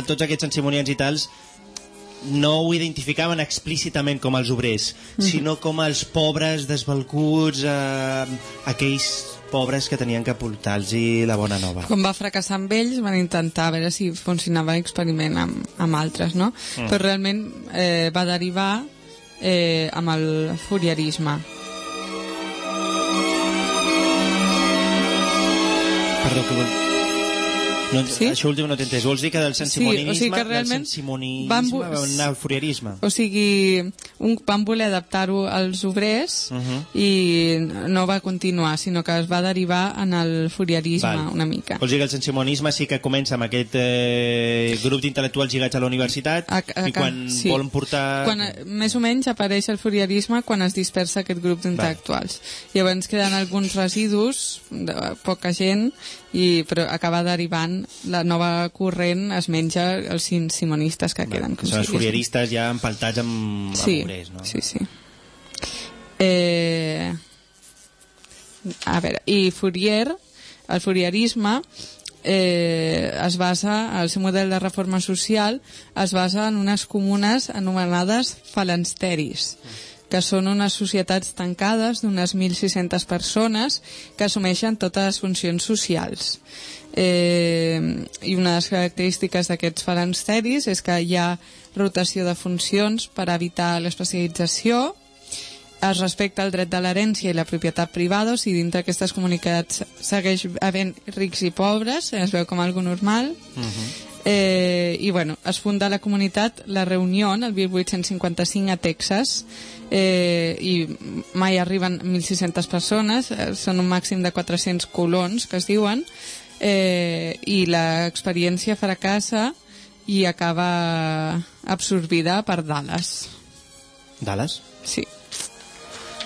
tots aquests sansimonians i tals no ho identificaven explícitament com els obrers, Mhm. sinó com els pobres desvalguts, eh, aquells pobres que tenien que portar-los la bona nova. Com va fracassar amb ells, van intentar veure si funcionava l'experiment amb, amb altres, no? Mm. Però realment eh, va derivar eh, amb el furierisme. Perdó, que. No, Sí? Això últim no t'he entès. Vols dir que del Sí, o sigui que realment del sensimonisme van anar al furierisme? O sigui, un, van voler adaptar-ho als obrers Uh -huh. i no va continuar, sinó que es va derivar en el furierisme Val. una mica. Vols dir que el sensimonisme sí que comença amb aquest eh, grup d'intel·lectuals lligats a la universitat A- a- i quan sí. volen portar... Quan, més o menys apareix el furierisme quan es dispersa aquest grup d'intel·lectuals. Llavors queden alguns residus, de poca gent, i, però acaba derivant la nova corrent es menja els simonistes que queden. com Són els furieristes ja empaltats amb, sí, amb obrers, no? Sí, sí. Eh, a veure, i Fourier, el fourierisme, eh, es basa, el seu model de reforma social es basa en unes comunes anomenades falansteris, que són unes societats tancades d'unes 1.600 persones que assumeixen totes les funcions socials. Eh, I una de les característiques d'aquests falansteris és que hi ha rotació de funcions per evitar l'especialització, es respecta el dret de l'herència i la propietat privada, o sigui, dintre d'aquestes comunitats segueix havent rics i pobres, es veu com algo normal. Eh, I, bueno, es funda la comunitat La Reunió el 1855 a Texas eh, i mai arriben 1.600 persones, eh, són un màxim de 400 colons, que es diuen, eh, i l'experiència fracassa i acaba absorbida per Dallas. Dallas? Sí.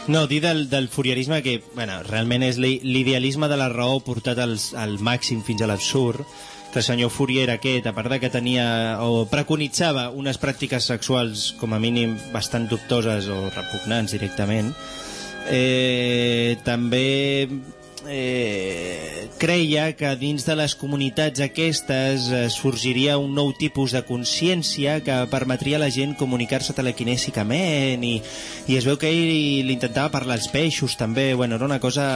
No, dir del, del fourierisme que, bueno, realment és l'i- l'idealisme de la raó portat als, al màxim fins a l'absurd, que el senyor Fourier aquest, a part de que tenia o preconitzava unes pràctiques sexuals com a mínim bastant dubtoses o repugnants directament, eh, també eh, creia que dins de les comunitats aquestes eh, sorgiria un nou tipus de consciència que permetria a la gent comunicar-se telequinèsicament i, i es veu que ell l'intentava parlar als peixos també, bueno, era una cosa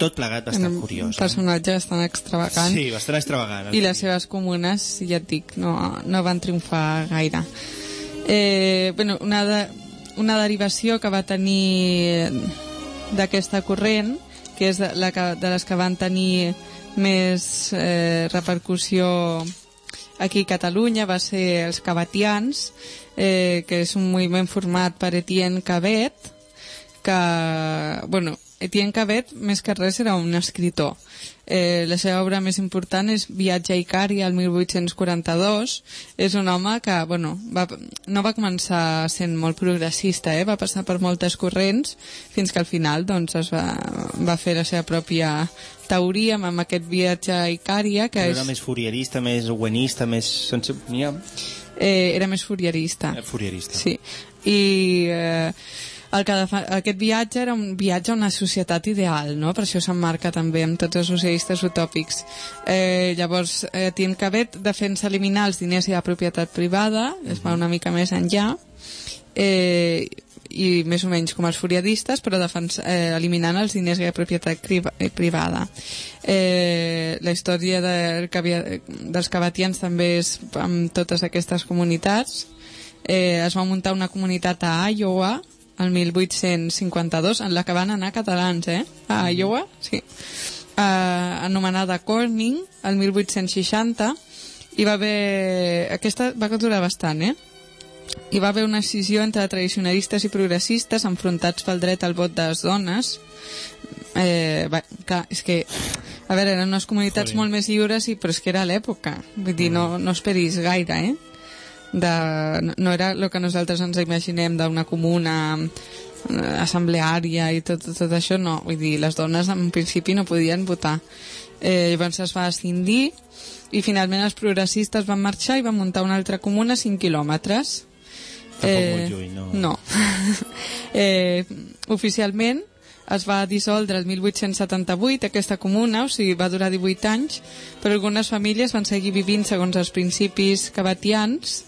tot plegat bastant un curiós. personatge bastant extravagant. Sí, bastant extravagant. I les seves comunes, ja et dic, no, no van triomfar gaire. Eh, bueno, una, de, una derivació que va tenir d'aquesta corrent, que és de, la que, de les que van tenir més eh, repercussió aquí a Catalunya, va ser els cabatians, eh, que és un moviment format per Etienne Cabet, que, bueno, Etienne Cabet, més que res, era un escriptor. Eh, la seva obra més important és Viatge a Icària, el 1842. És un home que, bueno, va, no va començar sent molt progressista, eh? va passar per moltes corrents, fins que al final doncs, es va, va fer la seva pròpia teoria amb aquest viatge a Icària, que Però és, era més fourierista, més owenista, més... Sense... Eh, era més fourierista. eh, fourierista. Sí, i eh, el que aquest viatge era un viatge a una societat ideal, no? Per això s'emmarca també amb tots els socialistes utòpics. Eh, llavors, eh, Tien Cabet defensa eliminar els diners i la propietat privada, es va una mica més enllà, eh, i més o menys com els furiadistes, però defens, eh, eliminant els diners i la propietat eh, privada. Eh, la història cabia- dels cabatians també és amb totes aquestes comunitats. Eh, es va muntar una comunitat a Iowa el 1852, en la que van anar catalans, eh? A Iowa, sí. Eh, anomenada Corning, el 1860, i va haver... Aquesta va durar bastant, eh? hi va haver una escissió entre tradicionalistes i progressistes enfrontats pel dret al vot de les dones eh, va, clar, és que a veure, eren unes comunitats Joder. molt més lliures i, però és que era l'època vull dir, no, no esperis gaire eh? De, no- era el que nosaltres ens imaginem d'una comuna eh, assembleària i tot, tot això, no, vull dir, les dones en principi no podien votar eh, llavors es va escindir i finalment els progressistes van marxar i van muntar una altra comuna a 5 quilòmetres Tampoc molt lluny, no? no. eh, oficialment es va dissoldre el 1878 aquesta comuna, o sigui, va durar 18 anys, però algunes famílies van seguir vivint segons els principis cabatians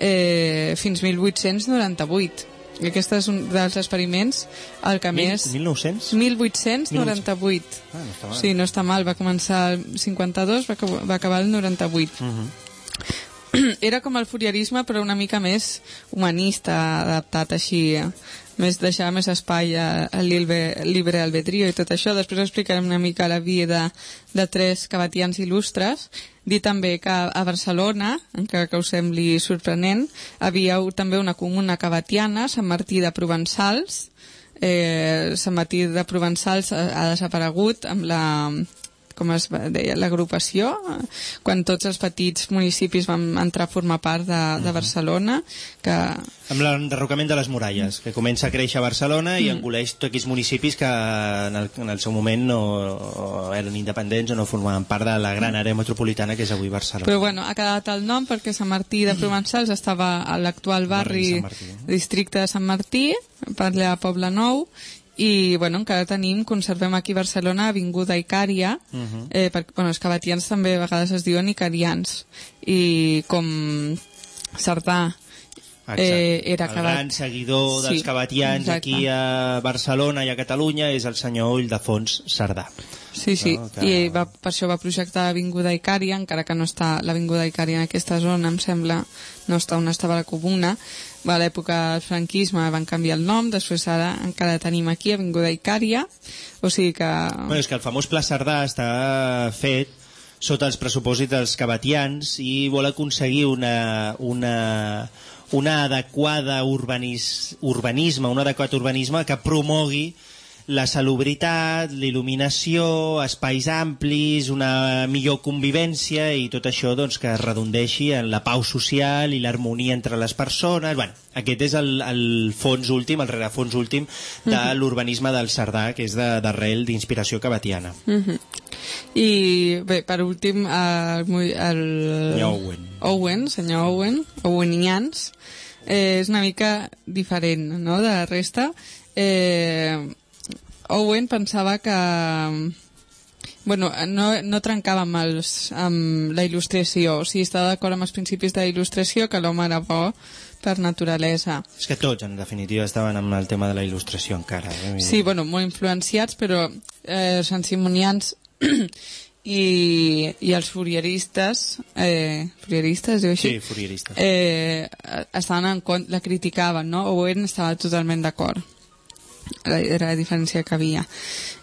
eh, fins 1898. I aquest és un dels experiments el que Mil- més... 1900? 1898. Ah, no està mal. Sí, no està mal. Va començar el 52, va, va acabar el 98. Mhm. Era com el furierisme, però una mica més humanista, adaptat així, eh? més deixar més espai al libre, libre albedrío i tot això. Després explicarem una mica la vida de tres cabatians il·lustres. Dir també que a Barcelona, encara que us sembli sorprenent, havia també una comuna cabatiana, Sant Martí de Provençals. Eh, Sant Martí de Provençals ha, ha desaparegut amb la com es deia, l'agrupació, quan tots els petits municipis van entrar a formar part de, de Barcelona, que Amb l'enderrocament de les muralles, que comença a créixer a Barcelona i Mm. engoleix tots aquells municipis que en el, en el seu moment no o eren independents o no formaven part de la gran àrea metropolitana que és avui Barcelona. Però bueno, ha quedat el nom perquè Sant Martí de Provençals estava a l'actual Barri barri, de Sant Martí, districte de Sant Martí, per allà a Poble Nou, i bueno, encara tenim, conservem aquí a Barcelona Avinguda Icària, Mhm. eh, perquè bueno, els cabatians també a vegades es diuen icarians, i com Cerdà eh, era el cabat... gran seguidor dels Sí, cabatians exacte. aquí a Barcelona i a Catalunya és el senyor Ildefons Cerdà. Sí, sí, No, que- i va, per això va projectar l'Avinguda Icària, encara que no està l'Avinguda Icària en aquesta zona, em sembla, no està on estava la comuna. A l'època del franquisme van canviar el nom, després ara encara tenim aquí Avinguda Icària, o sigui que... Bueno, és que el famós Pla Cerdà està fet sota els pressupòsits dels cabatians i vol aconseguir una, una, una adequada urbanis, urbanisme, un adequat urbanisme que promogui la salubritat, l'il·luminació, espais amplis, una millor convivència i tot això doncs, que es redondeixi en la pau social i l'harmonia entre les persones. Bueno, aquest és el, el fons últim, el rerefons últim de Mhm. l'urbanisme del Cerdà, que és d'arrel d'inspiració cabatiana. Mhm. I bé, per últim, el, el... Senyor Owen. Owen, senyor Owen, Owenians, eh, és una mica diferent no, de la resta. Eh, Owen pensava que bueno, no, no trencava amb, els, amb la il·lustració, o sigui, estava d'acord amb els principis de la il·lustració, que l'home era bo per naturalesa. És que tots, en definitiva, estaven amb el tema de la il·lustració encara. Eh? Sí, bueno, molt influenciats, però eh, els i, i els furieristes, eh, furieristes, es diu així? Sí, furieristes. Eh, estaven en contra, la criticaven, no? Owen estava totalment d'acord. Era era la diferència que havia.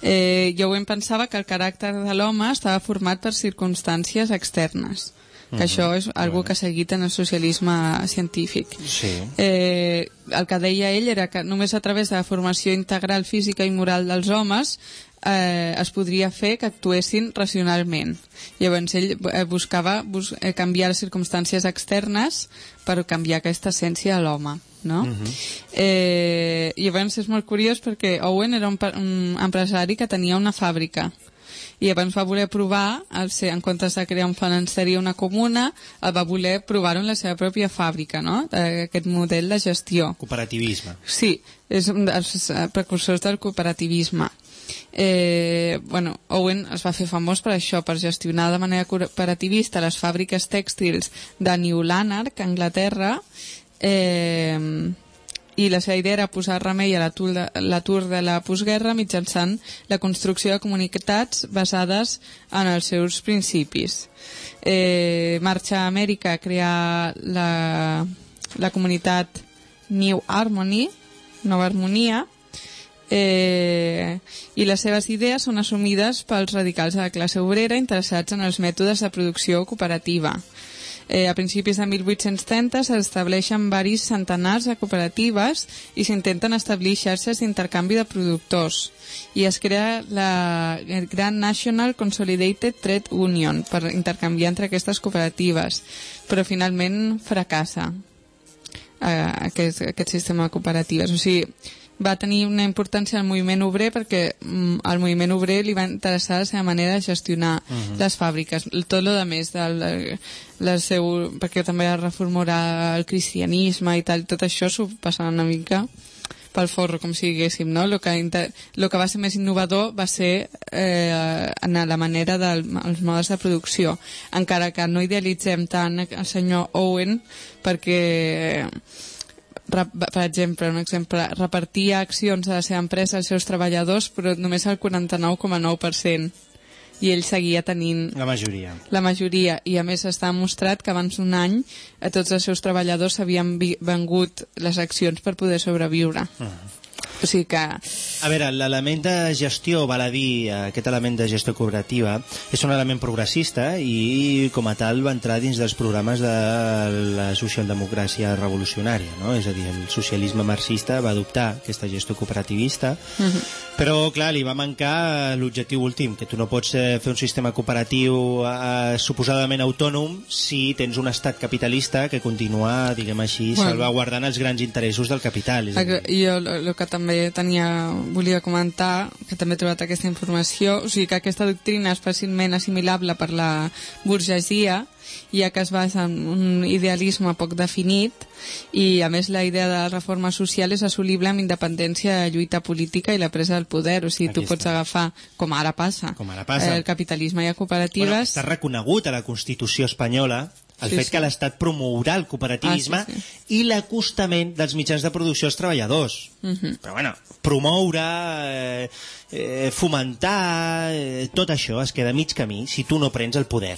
Eh, jo Owen pensava que el caràcter de l'home estava format per circumstàncies externes, que Mhm. això és algo que ha seguit en el socialisme científic. Sí. Eh, el que deia ell era que només a través de la formació integral física i moral dels homes eh, es podria fer que actuessin racionalment. Llavors ell eh, buscava bus eh, canviar les circumstàncies externes per canviar aquesta essència de l'home. No? eh, llavors és molt curiós perquè Owen era un, un empresari que tenia una fàbrica i llavors va voler provar, el ser, en comptes de crear un financeri o una comuna, el va voler provar-ho en la seva pròpia fàbrica, no? Eh, Aquest model de gestió. Cooperativisme. Sí, és un dels eh, precursors del cooperativisme. Eh, bueno, Owen es va fer famós per això, per gestionar de manera cooperativista les fàbriques tèxtils de New Lanark, Anglaterra, eh, i la seva idea era posar remei a l'atur de, de la postguerra mitjançant la construcció de comunitats basades en els seus principis. Eh, marxa a Amèrica a crear la, la comunitat New Harmony, Nova Harmonia, eh, i les seves idees són assumides pels radicals de la classe obrera interessats en els mètodes de producció cooperativa. Eh, a principis de 1830 s'estableixen varis centenars de cooperatives i s'intenten establir xarxes d'intercanvi de productors. I es crea la Grand National Consolidated Trade Union per intercanviar entre aquestes cooperatives, però finalment fracassa eh, aquest, aquest sistema de cooperatives. O sigui, va tenir una importància al moviment obrer perquè mm, al moviment obrer li va interessar la seva manera de gestionar Mhm. les fàbriques. Tot lo de més, del, la seu, perquè també va reformular el cristianisme i tal, tot això s'ho passava una mica pel forro, com si diguéssim, no? Lo que, inter... lo que va ser més innovador va ser eh, en la manera dels del, modes de producció, encara que no idealitzem tant el senyor Owen perquè rep- per exemple, un exemple, repartia accions de la seva empresa als seus treballadors, però només el 49,9%. I ell seguia tenint La majoria. la majoria, i a més està demostrat que abans d'un any a tots els seus treballadors s'havien vi- vengut les accions per poder sobreviure. Mm. O sigui que... A veure, l'element de gestió, val a dir, eh, aquest element de gestió cooperativa, és un element progressista i com a tal va entrar dins dels programes de la socialdemocràcia revolucionària, no? És a dir, el socialisme marxista va adoptar aquesta gestió cooperativista, però, clar, li va mancar l'objectiu últim, que tu no pots eh, fer un sistema cooperatiu eh, suposadament autònom si tens un estat capitalista que continua, diguem així, Bueno. salvaguardant els grans interessos del capital. És a dir, jo el que també tenia, volia comentar, que també he trobat aquesta informació, o sigui que aquesta doctrina és fàcilment assimilable per la burgesia, ja que es basa en un idealisme poc definit i a més la idea de la reforma social és assolible amb independència de lluita política i la presa del poder, o sigui, Aquí tu pots està. agafar, com ara passa, Com ara passa. eh, el capitalisme i a Bueno, cooperatives, està reconegut a la Constitució espanyola el Sí, fet sí. que l'Estat promourà el cooperativisme Ah, sí, i l'acostament dels mitjans de producció als treballadors. Mhm. Però bueno, promoure, eh, eh, fomentar, eh, tot això es queda mig camí si tu no prens el poder.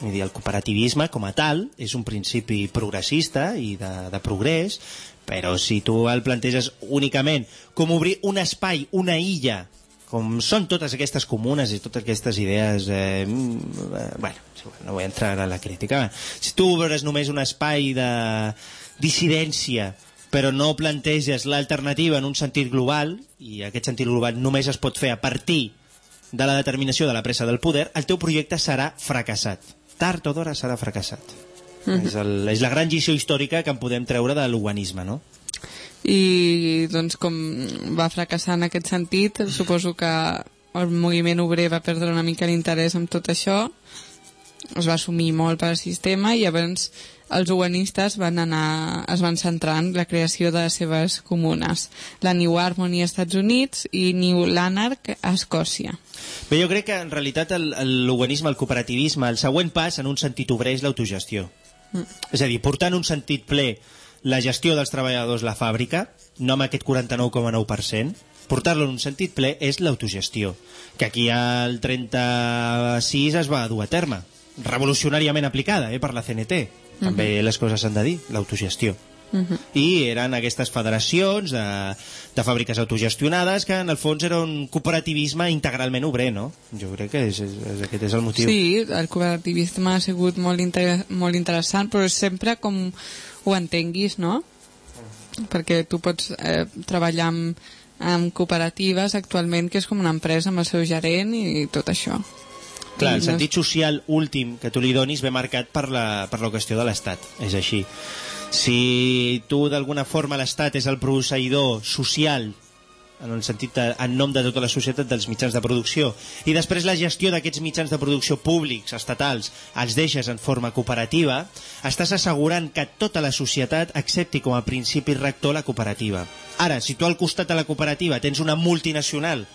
Vull dir, el cooperativisme com a tal és un principi progressista i de, de progrés, però si tu el planteges únicament com obrir un espai, una illa, com són totes aquestes comunes i totes aquestes idees... Eh, mm, eh, bueno, no vull entrar a la crítica. Si tu obres només un espai de dissidència però no planteges l'alternativa en un sentit global, i aquest sentit global només es pot fer a partir de la determinació de la pressa del poder, el teu projecte serà fracassat. Tard o d'hora serà fracassat. és, el, és la gran lliçó històrica que en podem treure de l'uganisme, no? I doncs com va fracassar en aquest sentit suposo que el moviment obrer va perdre una mica l'interès en tot això es va assumir molt pel sistema i llavors els uganistes van anar, es van centrar en la creació de les seves comunes la New Harmony als Estats Units i New Lanark a Escòcia Bé, jo crec que en realitat el- el- l'uganisme, el, cooperativisme, el següent pas en un sentit obrer és l'autogestió. Mm. És a dir, portar en un sentit ple la gestió dels treballadors la fàbrica, no amb aquest 49,9%, portar-lo en un sentit ple és l'autogestió, que aquí al 36 es va dur a terme, revolucionàriament aplicada eh, per la CNT. També les coses s'han de dir, l'autogestió. I eren aquestes federacions de, de fàbriques autogestionades que en el fons era un cooperativisme integralment obrer, no? Jo crec que és, és, és, aquest és el motiu. Sí, el cooperativisme ha sigut molt, inter molt interessant, però sempre com ho entenguis, no? Perquè tu pots eh, treballar amb, amb cooperatives actualment, que és com una empresa amb el seu gerent i tot això. Clar, el sentit social últim que tu li donis ve marcat per la, per la qüestió de l'Estat, és així. Si tu d'alguna forma l'Estat és el procedidor social en el sentit de, en nom de tota la societat dels mitjans de producció i després la gestió d'aquests mitjans de producció públics, estatals, els deixes en forma cooperativa, estàs assegurant que tota la societat accepti com a principi rector la cooperativa. Ara, si tu al costat de la cooperativa tens una multinacional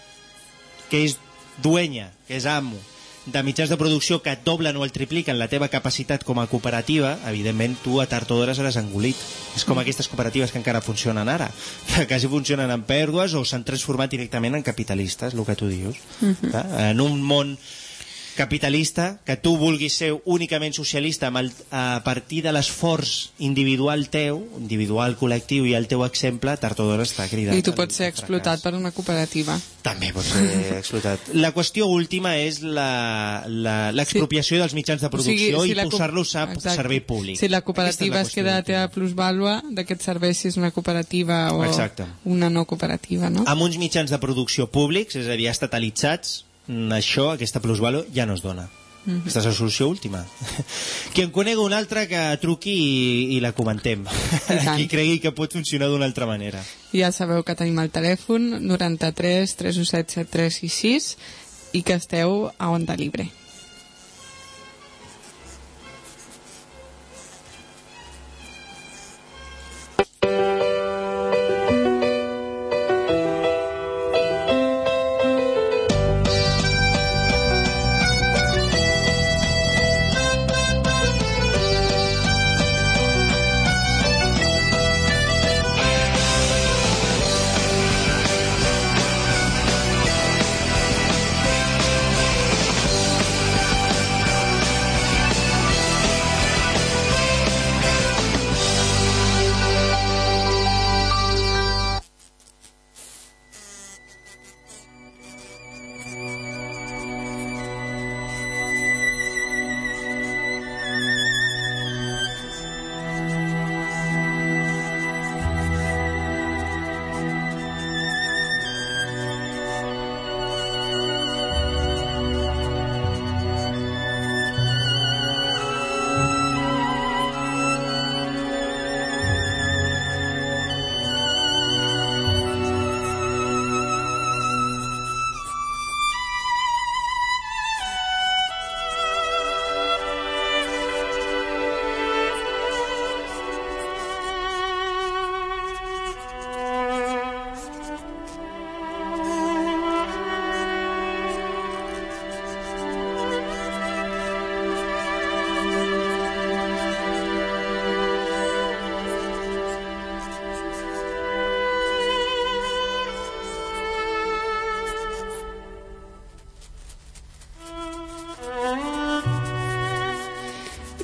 que és duenya, que és amo, de mitjans de producció que et doblen o el tripliquen la teva capacitat com a cooperativa, evidentment tu a tard o d'hora seràs engolit. És com aquestes cooperatives que encara funcionen ara, que quasi funcionen en pèrdues o s'han transformat directament en capitalistes, el que tu dius. Clar, En un món capitalista, que tu vulguis ser únicament socialista amb el, a partir de l'esforç individual teu, individual, col·lectiu i el teu exemple, tard o d'hora està cridat. I tu pots ser explotat per una cooperativa. També pot ser explotat. La qüestió última és la- la- l'expropiació dels mitjans de producció si i la co- posar-los a Exacte. servei públic. Si la cooperativa és es queda a la teva plusvàlua, d'aquest servei si és una cooperativa o Exacte. una no cooperativa, no? Amb uns mitjans de producció públics, és a dir, estatalitzats, això, aquesta plusvàlua, ja no es dona. Mhm. Aquesta és la solució última. Qui en conega una altra que truqui i, i la comentem. tant. Qui cregui que pot funcionar d'una altra manera. Ja sabeu que tenim el telèfon 93 317 7366 i que esteu a Onda Libre.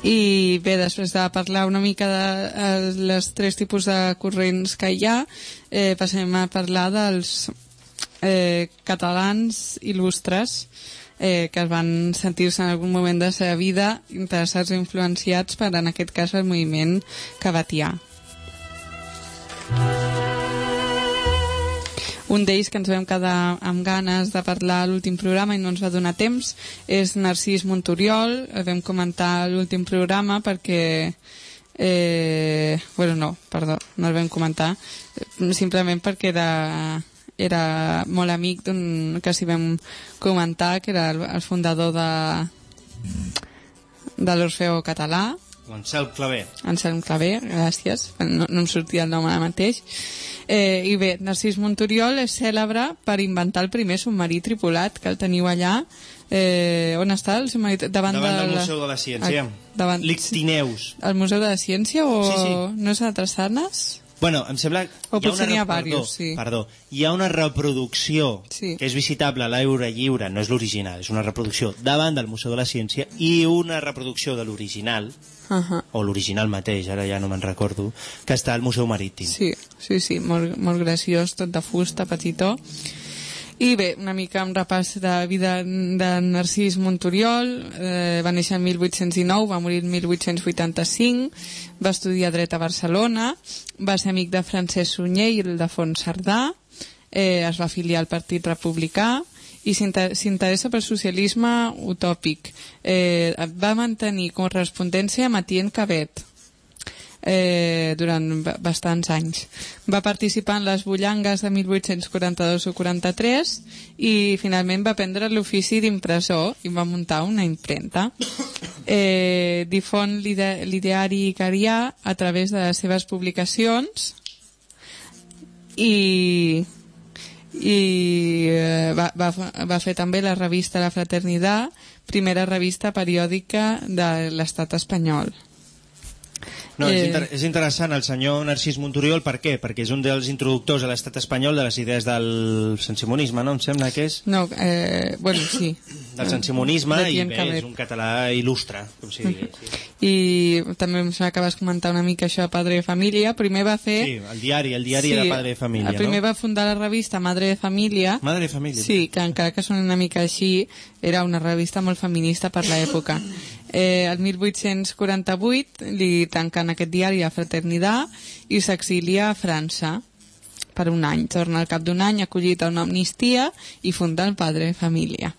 I bé, després de parlar una mica de eh, les tres tipus de corrents que hi ha, eh, passem a parlar dels eh, catalans il·lustres eh, que es van sentir-se en algun moment de la seva vida interessats o influenciats per, en aquest cas, el moviment cabatià. Un d'ells que ens vam quedar amb ganes de parlar a l'últim programa i no ens va donar temps és Narcís Montoriol. El vam comentar l'últim programa perquè... Eh, bueno, no, perdó, no el vam comentar. Simplement perquè era, era molt amic d'un que s'hi vam comentar, que era el, el fundador de, de l'Orfeo Català, L'Ancel Clavé. Anselm Clavé, gràcies, no, no em sortia el nom ara mateix. Eh, I bé, Narcís Montoriol és cèlebre per inventar el primer submarí tripulat que el teniu allà. Eh, on està el submarí? Davant, Davant del de la- Museu de la Ciència. Ah, davant... L'Ictineus. El Museu de la Ciència o Sí, sí. no és a Trassanes? Bueno, em sembla... O hi ha una ha re- perdó, sí. Perdó, hi ha una reproducció Sí. que és visitable a l'aire lliure, no és l'original, és una reproducció davant del Museu de la Ciència i una reproducció de l'original, Uh -huh. o l'original mateix, ara ja no me'n recordo, que està al Museu Marítim. Sí, sí, sí, molt, molt graciós, tot de fusta, petitó. I bé, una mica un repàs de vida de Narcís Montoriol, eh, va néixer en 1819, va morir en 1885, va estudiar dret a Barcelona, va ser amic de Francesc Sunyer i el de Font Cerdà, eh, es va afiliar al Partit Republicà i s'inter- s'interessa pel socialisme utòpic. Eh, va mantenir correspondència amb Etienne Cabet, eh, durant ba- bastants anys. Va participar en les bullangues de 1842 o 43 i finalment va prendre l'ofici d'impressor i va muntar una impremta. Eh, difon l'ide- l'ideari icarià a través de les seves publicacions i i eh, va, va, va fer també la revista La Fraternitat, primera revista periòdica de l'estat espanyol. No, és, Eh. inter és interessant el senyor Narcís Montoriol, per què? Perquè és un dels introductors a l'estat espanyol de les idees del sensimonisme, no? Em sembla que és No, eh, bueno, sí. del sensimonisme De i bé, és un català il·lustre, com si digués. Sí. I també em sembla que vas comentar una mica això de Padre de Família. Primer va fer... sí, el diari, el diari de Padre de Família, primer no? va fundar la revista Madre de Família. Madre de Família. Sí, que encara que són una mica així, era una revista molt feminista per l'època. Eh, el 1848 li tanquen aquest diari a Fraternitat i s'exilia a França per un any. Torna al cap d'un any acollit a una amnistia i funda el Padre Família.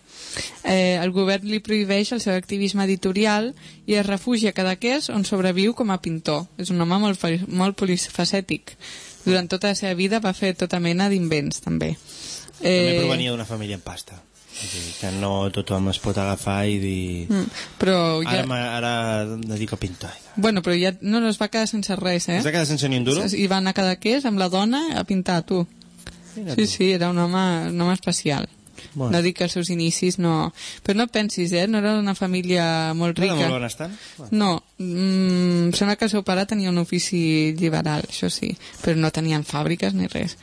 Eh, el govern li prohibeix el seu activisme editorial i es refugia a Cadaqués on sobreviu com a pintor. És un home molt, molt polifacètic. Durant tota la seva vida va fer tota mena d'invents, també. També provenia d'una família en pasta. Dir, que no tothom es pot agafar i dir... Mm, però ja... Ara, ara dedico a pintar. Bueno, però ja no, no es va quedar sense res, eh? Es va quedar sense ni un duro? I va anar a Cadaqués amb la dona a pintar, tu. Mira Sí, tu. sí, era un home, un home especial. Bueno. No dic que els seus inicis no... Però no pensis, eh? No era una família molt No era rica. molt benestant? No, mm, em sembla que el seu pare tenia un ofici liberal, això sí, però no tenien fàbriques ni res.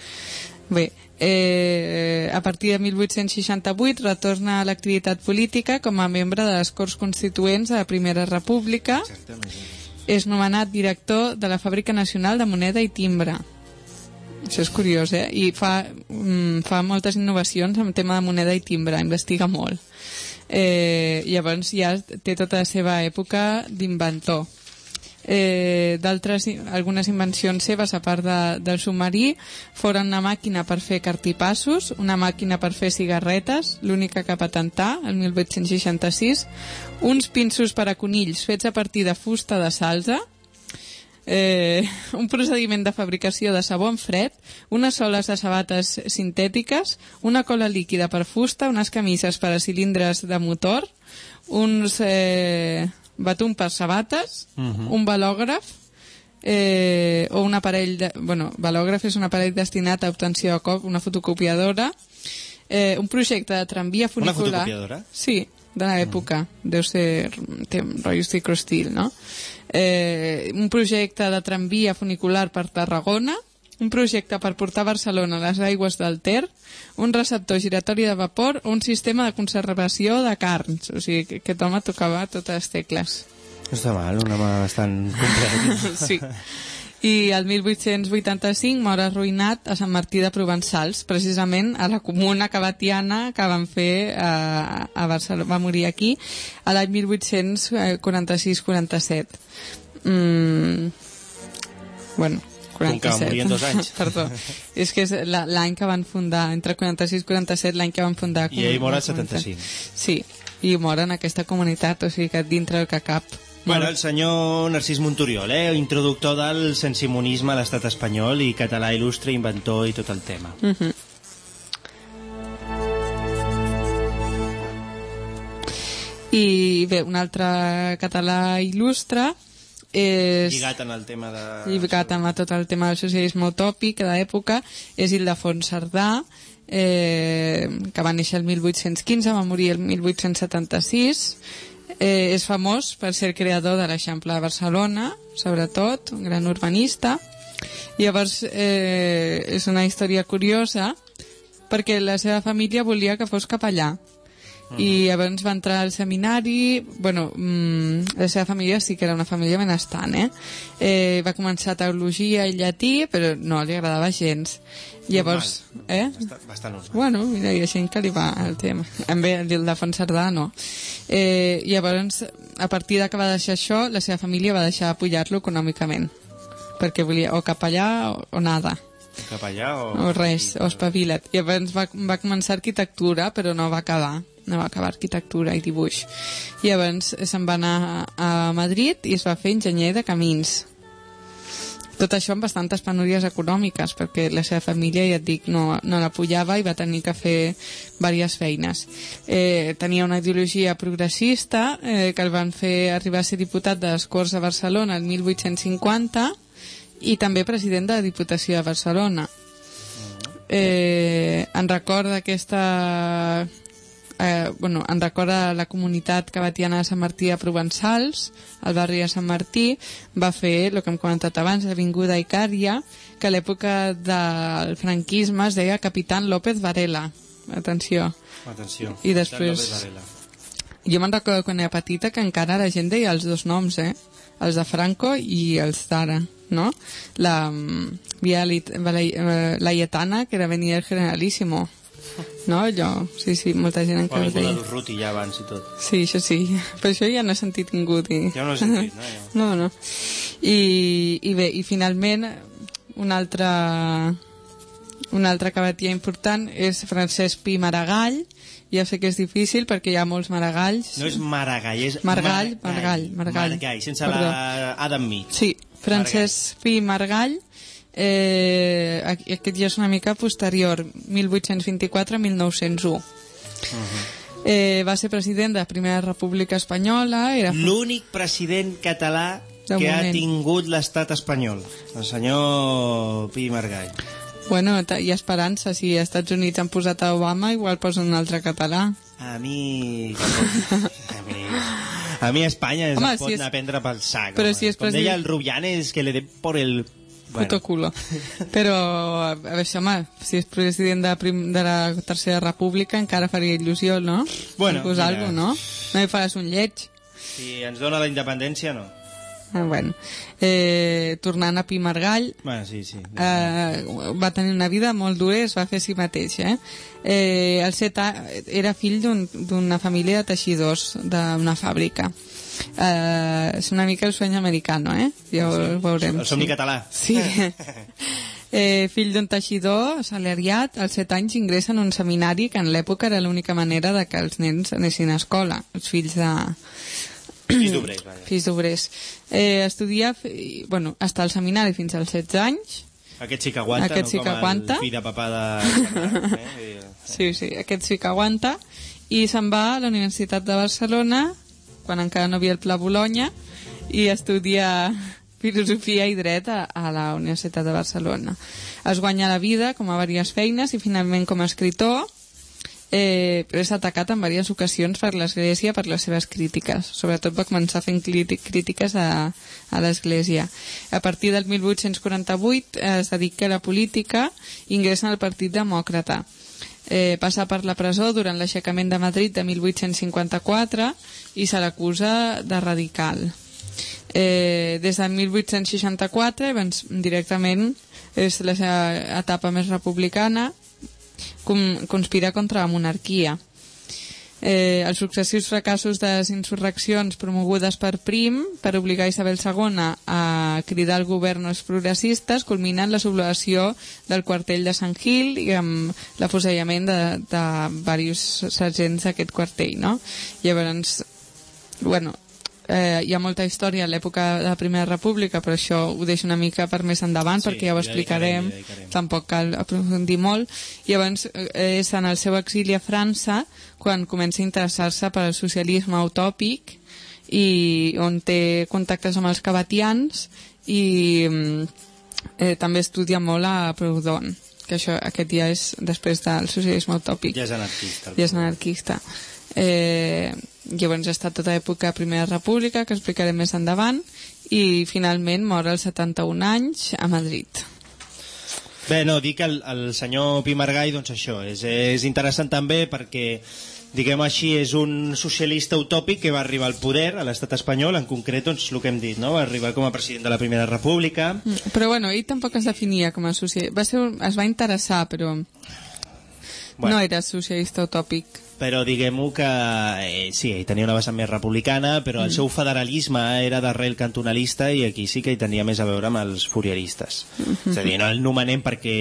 Bé, eh, a partir de 1868 retorna a l'activitat política com a membre de les Corts Constituents de la Primera República. És nomenat director de la Fàbrica Nacional de Moneda i Timbre. Això és curiós, eh? I fa, mm, fa moltes innovacions en tema de moneda i timbre, investiga molt. Eh, llavors ja té tota la seva època d'inventor. Eh, d'altres, algunes invencions seves, a part de, del submarí, foren una màquina per fer cartipassos, una màquina per fer cigarretes, l'única que patentà, el 1866, uns pinços per a conills fets a partir de fusta de salsa, eh, un procediment de fabricació de sabó en fred, unes soles de sabates sintètiques, una cola líquida per fusta, unes camises per a cilindres de motor, uns eh, batum per sabates, Mhm. un balògraf, eh, o un aparell... De, bueno, balògraf és un aparell destinat a obtenció a cop, una fotocopiadora, eh, un projecte de tramvia Una funicular... fotocopiadora? Sí, de l'època. Deu ser té un rotllo microestil, no? Eh, un projecte de tramvia funicular per Tarragona, un projecte per portar a Barcelona a les aigües del Ter, un receptor giratori de vapor un sistema de conservació de carns. O sigui, que aquest home tocava totes les tecles. No està mal, un home bastant complet. sí. I el 1885 mor arruïnat a Sant Martí de Provençals, precisament a la comuna cabatiana que van fer eh, a Barcelona. Va morir aquí a l'any 1846-47. Mm, bueno, Com que va 47. morir en dos anys. Perdó. És que és la- l'any que van fundar, entre 46 i 47, l'any que van fundar... I ell mor al la comunitat. 75. Sí, i mor en aquesta comunitat, o sigui que dintre del que cap. Bueno, el senyor Narcís Montoriol, eh? introductor del sensimonisme a l'estat espanyol i català il·lustre, inventor i tot el tema. Uh -huh. I bé, un altre català il·lustre és... Lligat en el tema de... lligat amb tot el tema del socialisme utòpic de l'època, és Ildefons Cerdà, eh, que va néixer el 1815, va morir el 1876, eh, és famós per ser creador de l'Eixample de Barcelona, sobretot, un gran urbanista, i llavors eh, és una història curiosa perquè la seva família volia que fos capellà i llavors va entrar al seminari bueno, mm, la seva família sí que era una família benestant eh? Eh, va començar teologia i llatí però no li agradava gens llavors eh? Bastant, bastant normal. Bueno, mira, hi ha gent que li va el tema. En bé, el de Font Cerdà, no. Eh, llavors, a partir de que va deixar això, la seva família va deixar apoyar-lo econòmicament. Perquè volia o capellà o, o nada. Cap allà o... O res, o espavila't. I llavors va, va començar arquitectura, però no va acabar. No va acabar arquitectura i dibuix. I llavors se'n va anar a Madrid i es va fer enginyer de camins. Tot això amb bastantes penúries econòmiques, perquè la seva família, ja et dic, no, no l'apujava i va tenir que fer diverses feines. Eh, tenia una ideologia progressista eh, que el van fer arribar a ser diputat de les Corts de Barcelona el 1850 i també president de la Diputació de Barcelona. Eh, en recorda aquesta... Eh, bueno, en recorda la comunitat cabatiana de Sant Martí de Provençals, al barri de Sant Martí, va fer el que hem comentat abans, l'Avinguda Icària, que a l'època del franquisme es deia Capitán López Varela. Atenció. Atenció. I després-. Jo me'n recordo quan era petita que encara la gent deia els dos noms, eh? Els de Franco i els d'ara, no? La mm, Via eh, la Lletana, que era venir el Generalísimo. No? Allò, sí, sí, molta gent encara ho deia. d'Urruti ja abans i tot. Sí, això sí. Per això ja no he sentit ningú dir... Ja no he sentit, no? Ja. No, no. I, i bé, i finalment un altre un altre cabatià important és Francesc Pi Maragall ja sé que és difícil perquè hi ha molts maragalls No és Maragall, és Margall, Margall, Margall. Margall, sense Perdó. la A d'enmig. Sí, Francesc Pi Margall eh, aquest ja és una mica posterior 1824-1901 eh, va ser president de la Primera República Espanyola era L'únic president català De que ha moment. tingut l'estat espanyol, el senyor Pi Margall. Bueno, hi ha esperança. Si als Estats Units han posat a Obama, igual posen un altre català. A mi... A mi, a mi Espanya es Home, pot si és- anar a prendre pel sac. però home. si és Com president- deia el Rubianes, que le dé por el... Puto culo. Però, a veure, home, si és president de, prim, de la Tercera República encara faria il·lusió, no? Bueno, mira. alguna no? No hi faràs un lleig. Si ens dona la independència, no. Ah, bueno. Eh, tornant a Pi Margall, Bueno, sí, sí. eh, va tenir una vida molt dura i es va fer a si mateix eh? Eh, el set a- era fill d'un- d'una família de teixidors d'una fàbrica eh, és una mica el sueño americano eh? ja ho veurem El somni sí. català. sí eh, fill d'un teixidor assalariat als 7 anys ingressa en un seminari que en l'època era l'única manera de que els nens anessin a escola els fills de, Fills d'obrers, vaja. fills d'obrers eh, estudia bueno, està al seminari fins als 16 anys Aquest sí que aguanta, Aquest no sí com que aguanta. el fill de papà de... Eh? Sí, sí, aquest sí que aguanta. I se'n va a la Universitat de Barcelona, quan encara no havia el Pla Bologna, i estudia filosofia i dret a, a la Universitat de Barcelona. Es guanya la vida com a diverses feines i finalment com a escritor, eh, però és atacat en diverses ocasions per l'Església per les seves crítiques. Sobretot va començar fent crítiques a, a l'Església. A partir del 1848 eh, es dedica a la política i ingressa al Partit Demòcrata. Eh, passa per la presó durant l'aixecament de Madrid de 1854 i se l'acusa de radical. Eh, des de 1864, doncs, directament, és la seva etapa més republicana, com, conspira contra la monarquia. Eh, els successius fracassos de les insurreccions promogudes per Prim per obligar Isabel II a cridar al govern als progressistes culminen la sublevació del quartell de Sant Gil i amb l'afusellament de, de diversos sergents d'aquest quartell, no? Llavors, bueno, eh, hi ha molta història a l'època de la Primera República, però això ho deixo una mica per més endavant, Sí, perquè ja ho explicarem, hi dedicarem. tampoc cal aprofundir molt. I abans eh, és en el seu exili a França quan comença a interessar-se per al socialisme utòpic i on té contactes amb els cabatians i mm, eh, també estudia molt a Proudhon que això, aquest ja és després del socialisme utòpic Ja és anarquista. i és anarquista. Eh, llavors ha estat tota l'època Primera República, que explicaré més endavant, i finalment mor als 71 anys a Madrid. Bé, no, dic que el, el senyor Pi Margall, doncs això, és, és interessant també perquè, diguem així, és un socialista utòpic que va arribar al poder a l'estat espanyol, en concret, doncs, el que hem dit, no? Va arribar com a president de la Primera República. Mm, Però bueno, ell tampoc es definia com a socialista. Va ser, es va interessar, però Bueno. no era socialista utòpic. però diguem-ho que eh, sí, ell tenia una vessant més republicana, però el seu federalisme era d'arrel cantonalista i aquí sí que hi tenia més a veure amb els furieristes. És a dir, no el nomenem perquè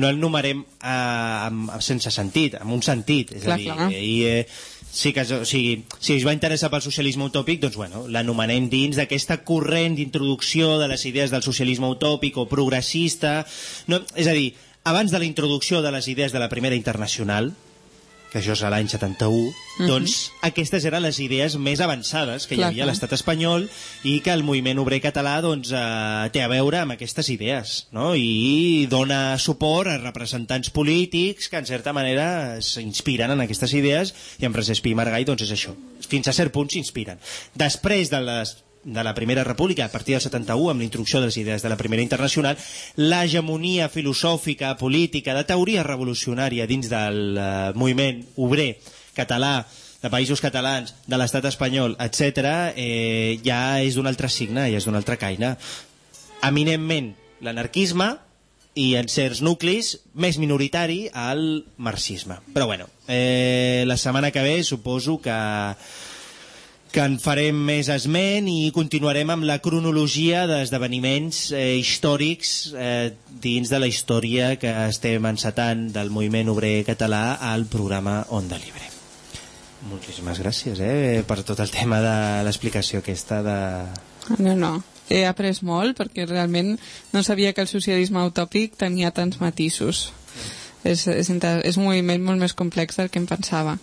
no el numerem eh, amb, amb, sense sentit, amb un sentit. És Clar, a dir, clar. i, eh, sí que, o sigui, si es va interessar pel socialisme utòpic, doncs bueno, l'anomenem dins d'aquesta corrent d'introducció de les idees del socialisme utòpic o progressista. No, és a dir, abans de la introducció de les idees de la Primera Internacional, que això és a l'any 71, doncs aquestes eren les idees més avançades que hi Clar, havia a l'estat espanyol i que el moviment obrer català doncs, eh, té a veure amb aquestes idees no? i dona suport a representants polítics que en certa manera s'inspiren en aquestes idees i en Francesc Pi i Margall doncs és això, fins a cert punt s'inspiren. Després de les de la Primera República, a partir del 71, amb l'introducció de les idees de la Primera Internacional, l'hegemonia filosòfica, política, de teoria revolucionària dins del eh, moviment obrer català, de països catalans, de l'estat espanyol, etc., eh, ja és d'un altre signe, ja és d'una altra caina. Eminentment l'anarquisme i en certs nuclis més minoritari al marxisme. Però bueno, eh, la setmana que ve suposo que que en farem més esment i continuarem amb la cronologia d'esdeveniments eh, històrics eh, dins de la història que estem encetant del moviment obrer català al programa Onda Libre. Moltíssimes gràcies eh, per tot el tema de l'explicació aquesta de... No, no. He après molt perquè realment no sabia que el socialisme utòpic tenia tants matisos. És, és, inter... és un moviment molt més complex del que em pensava.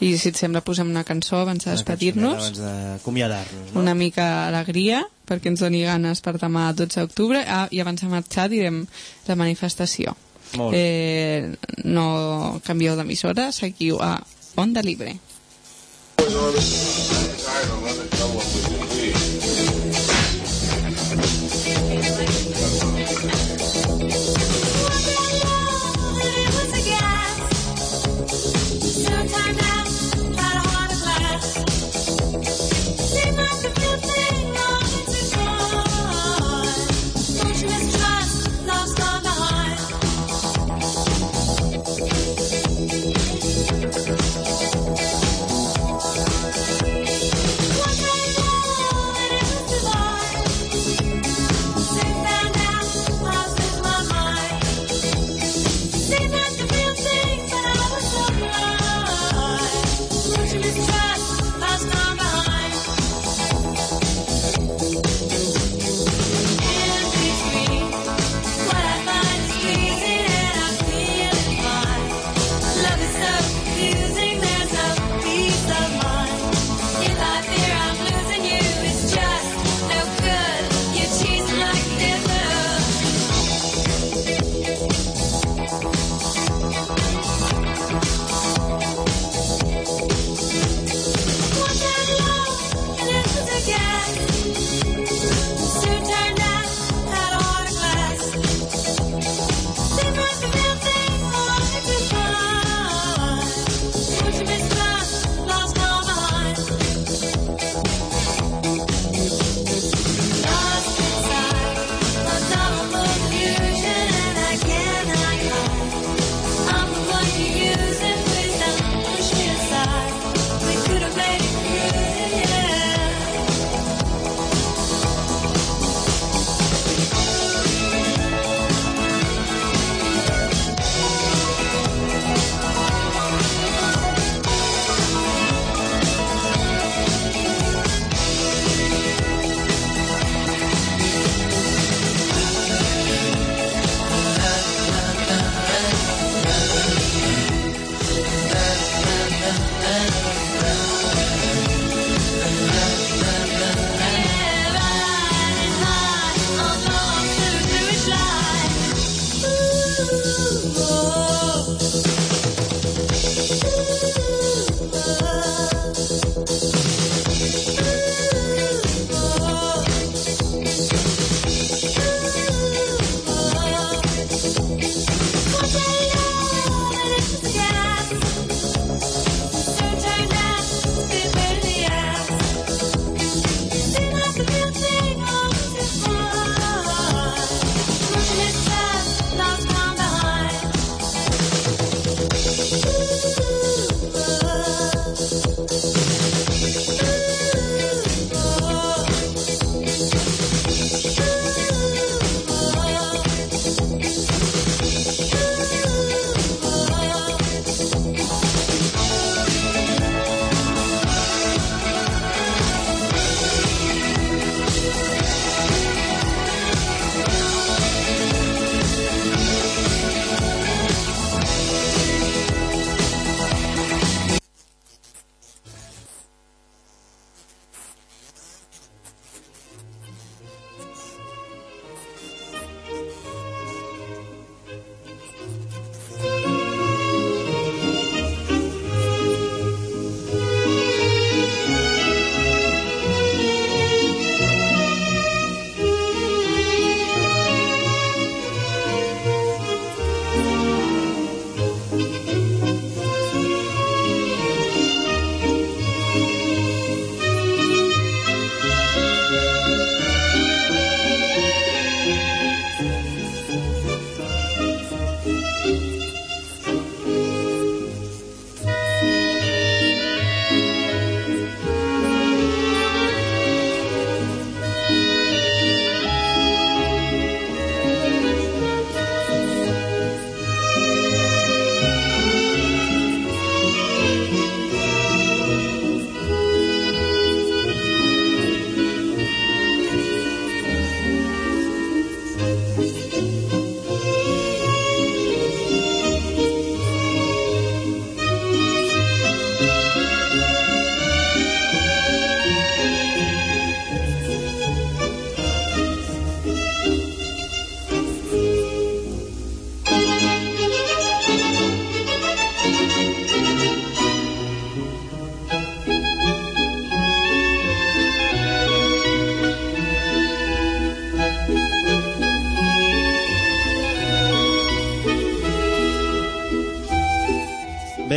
I si et sembla posem una cançó abans de Una despedir-nos. Abans d'acomiadar-nos. No? Una mica alegria perquè ens doni ganes per demà 12 d'octubre ah, i abans de marxar direm la manifestació. Molt. Eh, no canvieu d'emissora, seguiu a Onda Libre.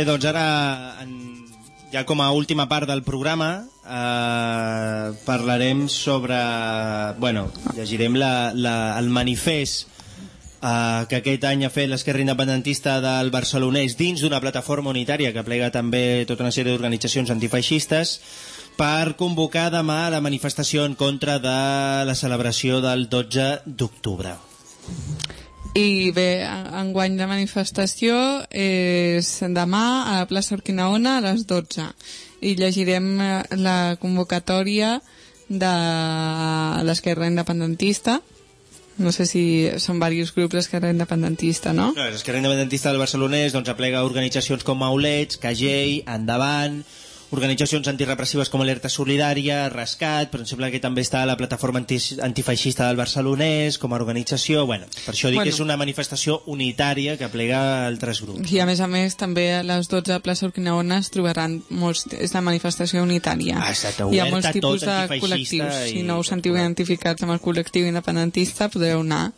Bé, doncs ara, en, ja com a última part del programa, eh, parlarem sobre... Bueno, llegirem la, la, el manifest eh, que aquest any ha fet l'esquerra independentista del barcelonès dins d'una plataforma unitària que plega també tota una sèrie d'organitzacions antifeixistes per convocar demà la manifestació en contra de la celebració del 12 d'octubre. I bé, enguany de manifestació és demà a la plaça Urquinaona a les 12 i llegirem eh, la convocatòria de l'esquerra independentista no sé si són diversos grups d'esquerra independentista, no? No, L'esquerra independentista del barcelonès doncs, aplega organitzacions com Maulets, Cagell, Endavant, organitzacions antirepressives com Alerta Solidària, Rescat, però em sembla que també està la plataforma anti, antifeixista del barcelonès com a organització. Bueno, per això dic Bueno. que és una manifestació unitària que aplega altres grups. I a més a més també a les 12 a plaça Urquinaona es trobaran molts... és la manifestació unitària. Ha estat Hi ha oberta, molts tipus de col·lectius. i- Si no us sentiu identificats amb el col·lectiu independentista podeu anar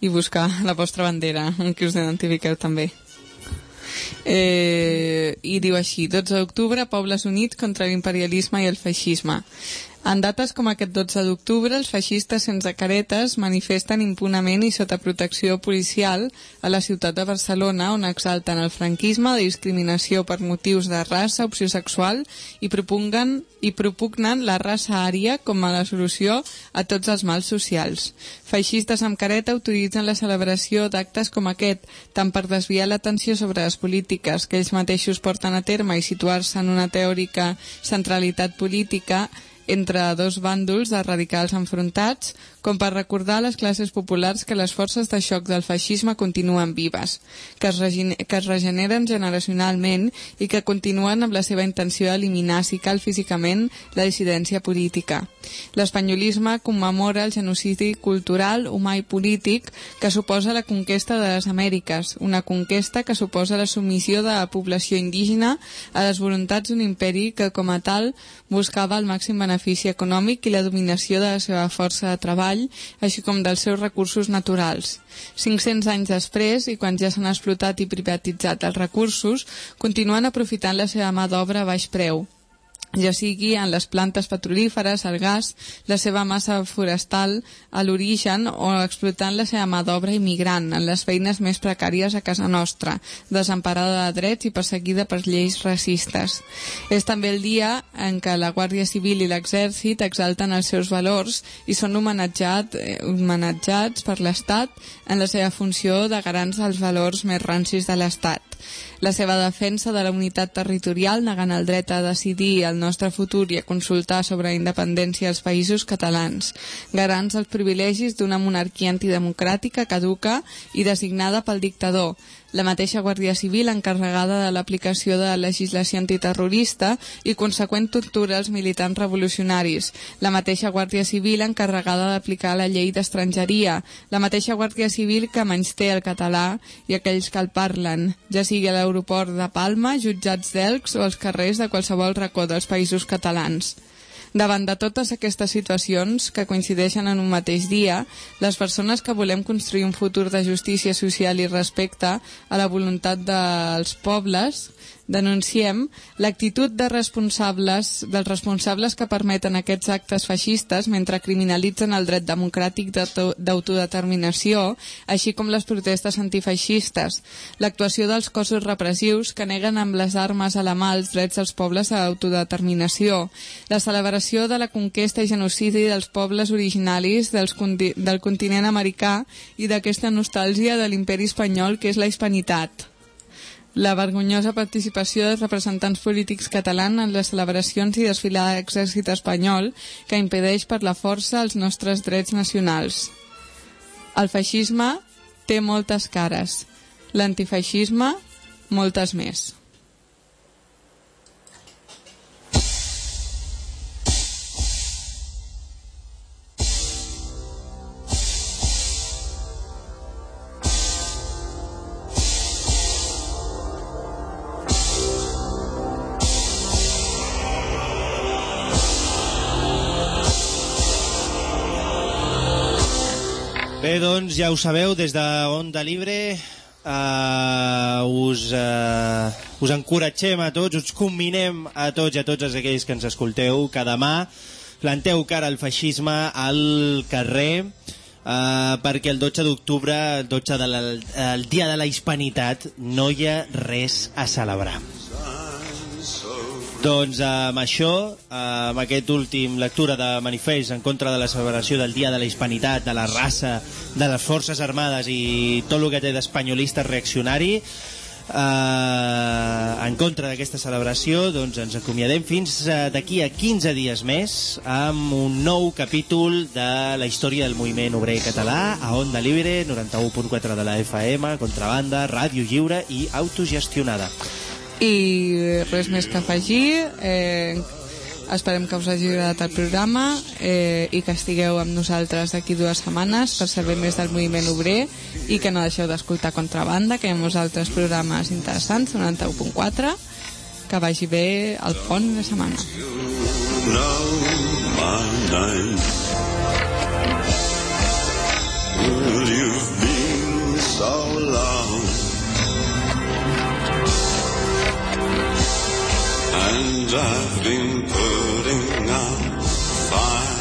i buscar la vostra bandera amb qui us identifiqueu també. Eh, I diu així, 12 d'octubre, Pobles Units contra l'imperialisme i el feixisme. En dates com aquest 12 d'octubre, els feixistes sense caretes manifesten impunament i sota protecció policial a la ciutat de Barcelona, on exalten el franquisme, la discriminació per motius de raça, opció sexual i propugnen, i propugnen la raça ària com a la solució a tots els mals socials. Feixistes amb careta autoritzen la celebració d'actes com aquest, tant per desviar l'atenció sobre les polítiques que ells mateixos porten a terme i situar-se en una teòrica centralitat política entre dos bàndols de radicals enfrontats, com per recordar a les classes populars que les forces de xoc del feixisme continuen vives, que es, que es regeneren generacionalment i que continuen amb la seva intenció d'eliminar, si cal físicament, la dissidència política. L'espanyolisme commemora el genocidi cultural, humà i polític que suposa la conquesta de les Amèriques, una conquesta que suposa la submissió de la població indígena a les voluntats d'un imperi que, com a tal, buscava el màxim benefici econòmic i la dominació de la seva força de treball, així com dels seus recursos naturals. 500 anys després, i quan ja s'han explotat i privatitzat els recursos, continuen aprofitant la seva mà d'obra a baix preu ja sigui en les plantes petrolíferes, el gas, la seva massa forestal a l'origen o explotant la seva mà d'obra immigrant en les feines més precàries a casa nostra, desemparada de drets i perseguida per lleis racistes. És també el dia en què la Guàrdia Civil i l'Exèrcit exalten els seus valors i són homenatjat, eh, homenatjats per l'Estat en la seva funció de garants dels valors més rancis de l'Estat. La seva defensa de la unitat territorial negant el dret a decidir el nostre futur i a consultar sobre la independència dels països catalans, garants dels privilegis d'una monarquia antidemocràtica caduca i designada pel dictador, la mateixa Guàrdia Civil encarregada de l'aplicació de la legislació antiterrorista i conseqüent tortura als militants revolucionaris, la mateixa Guàrdia Civil encarregada d'aplicar la llei d'estrangeria, la mateixa Guàrdia Civil que menysté el català i aquells que el parlen, ja sigui a l'aeroport de Palma, jutjats d'Elx o als carrers de qualsevol racó dels països catalans. Davant de totes aquestes situacions que coincideixen en un mateix dia, les persones que volem construir un futur de justícia social i respecte a la voluntat dels pobles, denunciem l'actitud de responsables, dels responsables que permeten aquests actes feixistes mentre criminalitzen el dret democràtic d'auto- d'autodeterminació, així com les protestes antifeixistes, l'actuació dels cossos repressius que neguen amb les armes a la mà els drets dels pobles a l'autodeterminació, la celebració de la conquesta i genocidi dels pobles originaris dels, del continent americà i d'aquesta nostàlgia de l'imperi espanyol que és la hispanitat la vergonyosa participació dels representants polítics catalans en les celebracions i desfilada d'exèrcit espanyol que impedeix per la força els nostres drets nacionals. El feixisme té moltes cares, l'antifeixisme moltes més. Bé, doncs ja ho sabeu, des de Onda Libre uh, us, uh, us encoratgem a tots, us combinem a tots i a tots aquells que ens escolteu que demà planteu cara al feixisme al carrer uh, perquè el 12 d'octubre, el 12 de la, el dia de la hispanitat, no hi ha res a celebrar. Doncs amb això, amb aquest últim lectura de manifest en contra de la celebració del Dia de la Hispanitat, de la raça, de les Forces Armades i tot el que té d'espanyolista reaccionari, eh, en contra d'aquesta celebració, doncs ens acomiadem fins eh, d'aquí a 15 dies més amb un nou capítol de la història del moviment obrer català a Onda Libre, 91.4 de la FM, Contrabanda, Ràdio Lliure i Autogestionada. I res més que afegir. Eh, esperem que us hagi agradat el programa eh, i que estigueu amb nosaltres d'aquí dues setmanes per saber més del moviment obrer i que no deixeu d'escoltar Contrabanda, que hi ha molts altres programes interessants, 91.4. Que vagi bé el pont de setmana. you've been so long, and I've been putting out fire.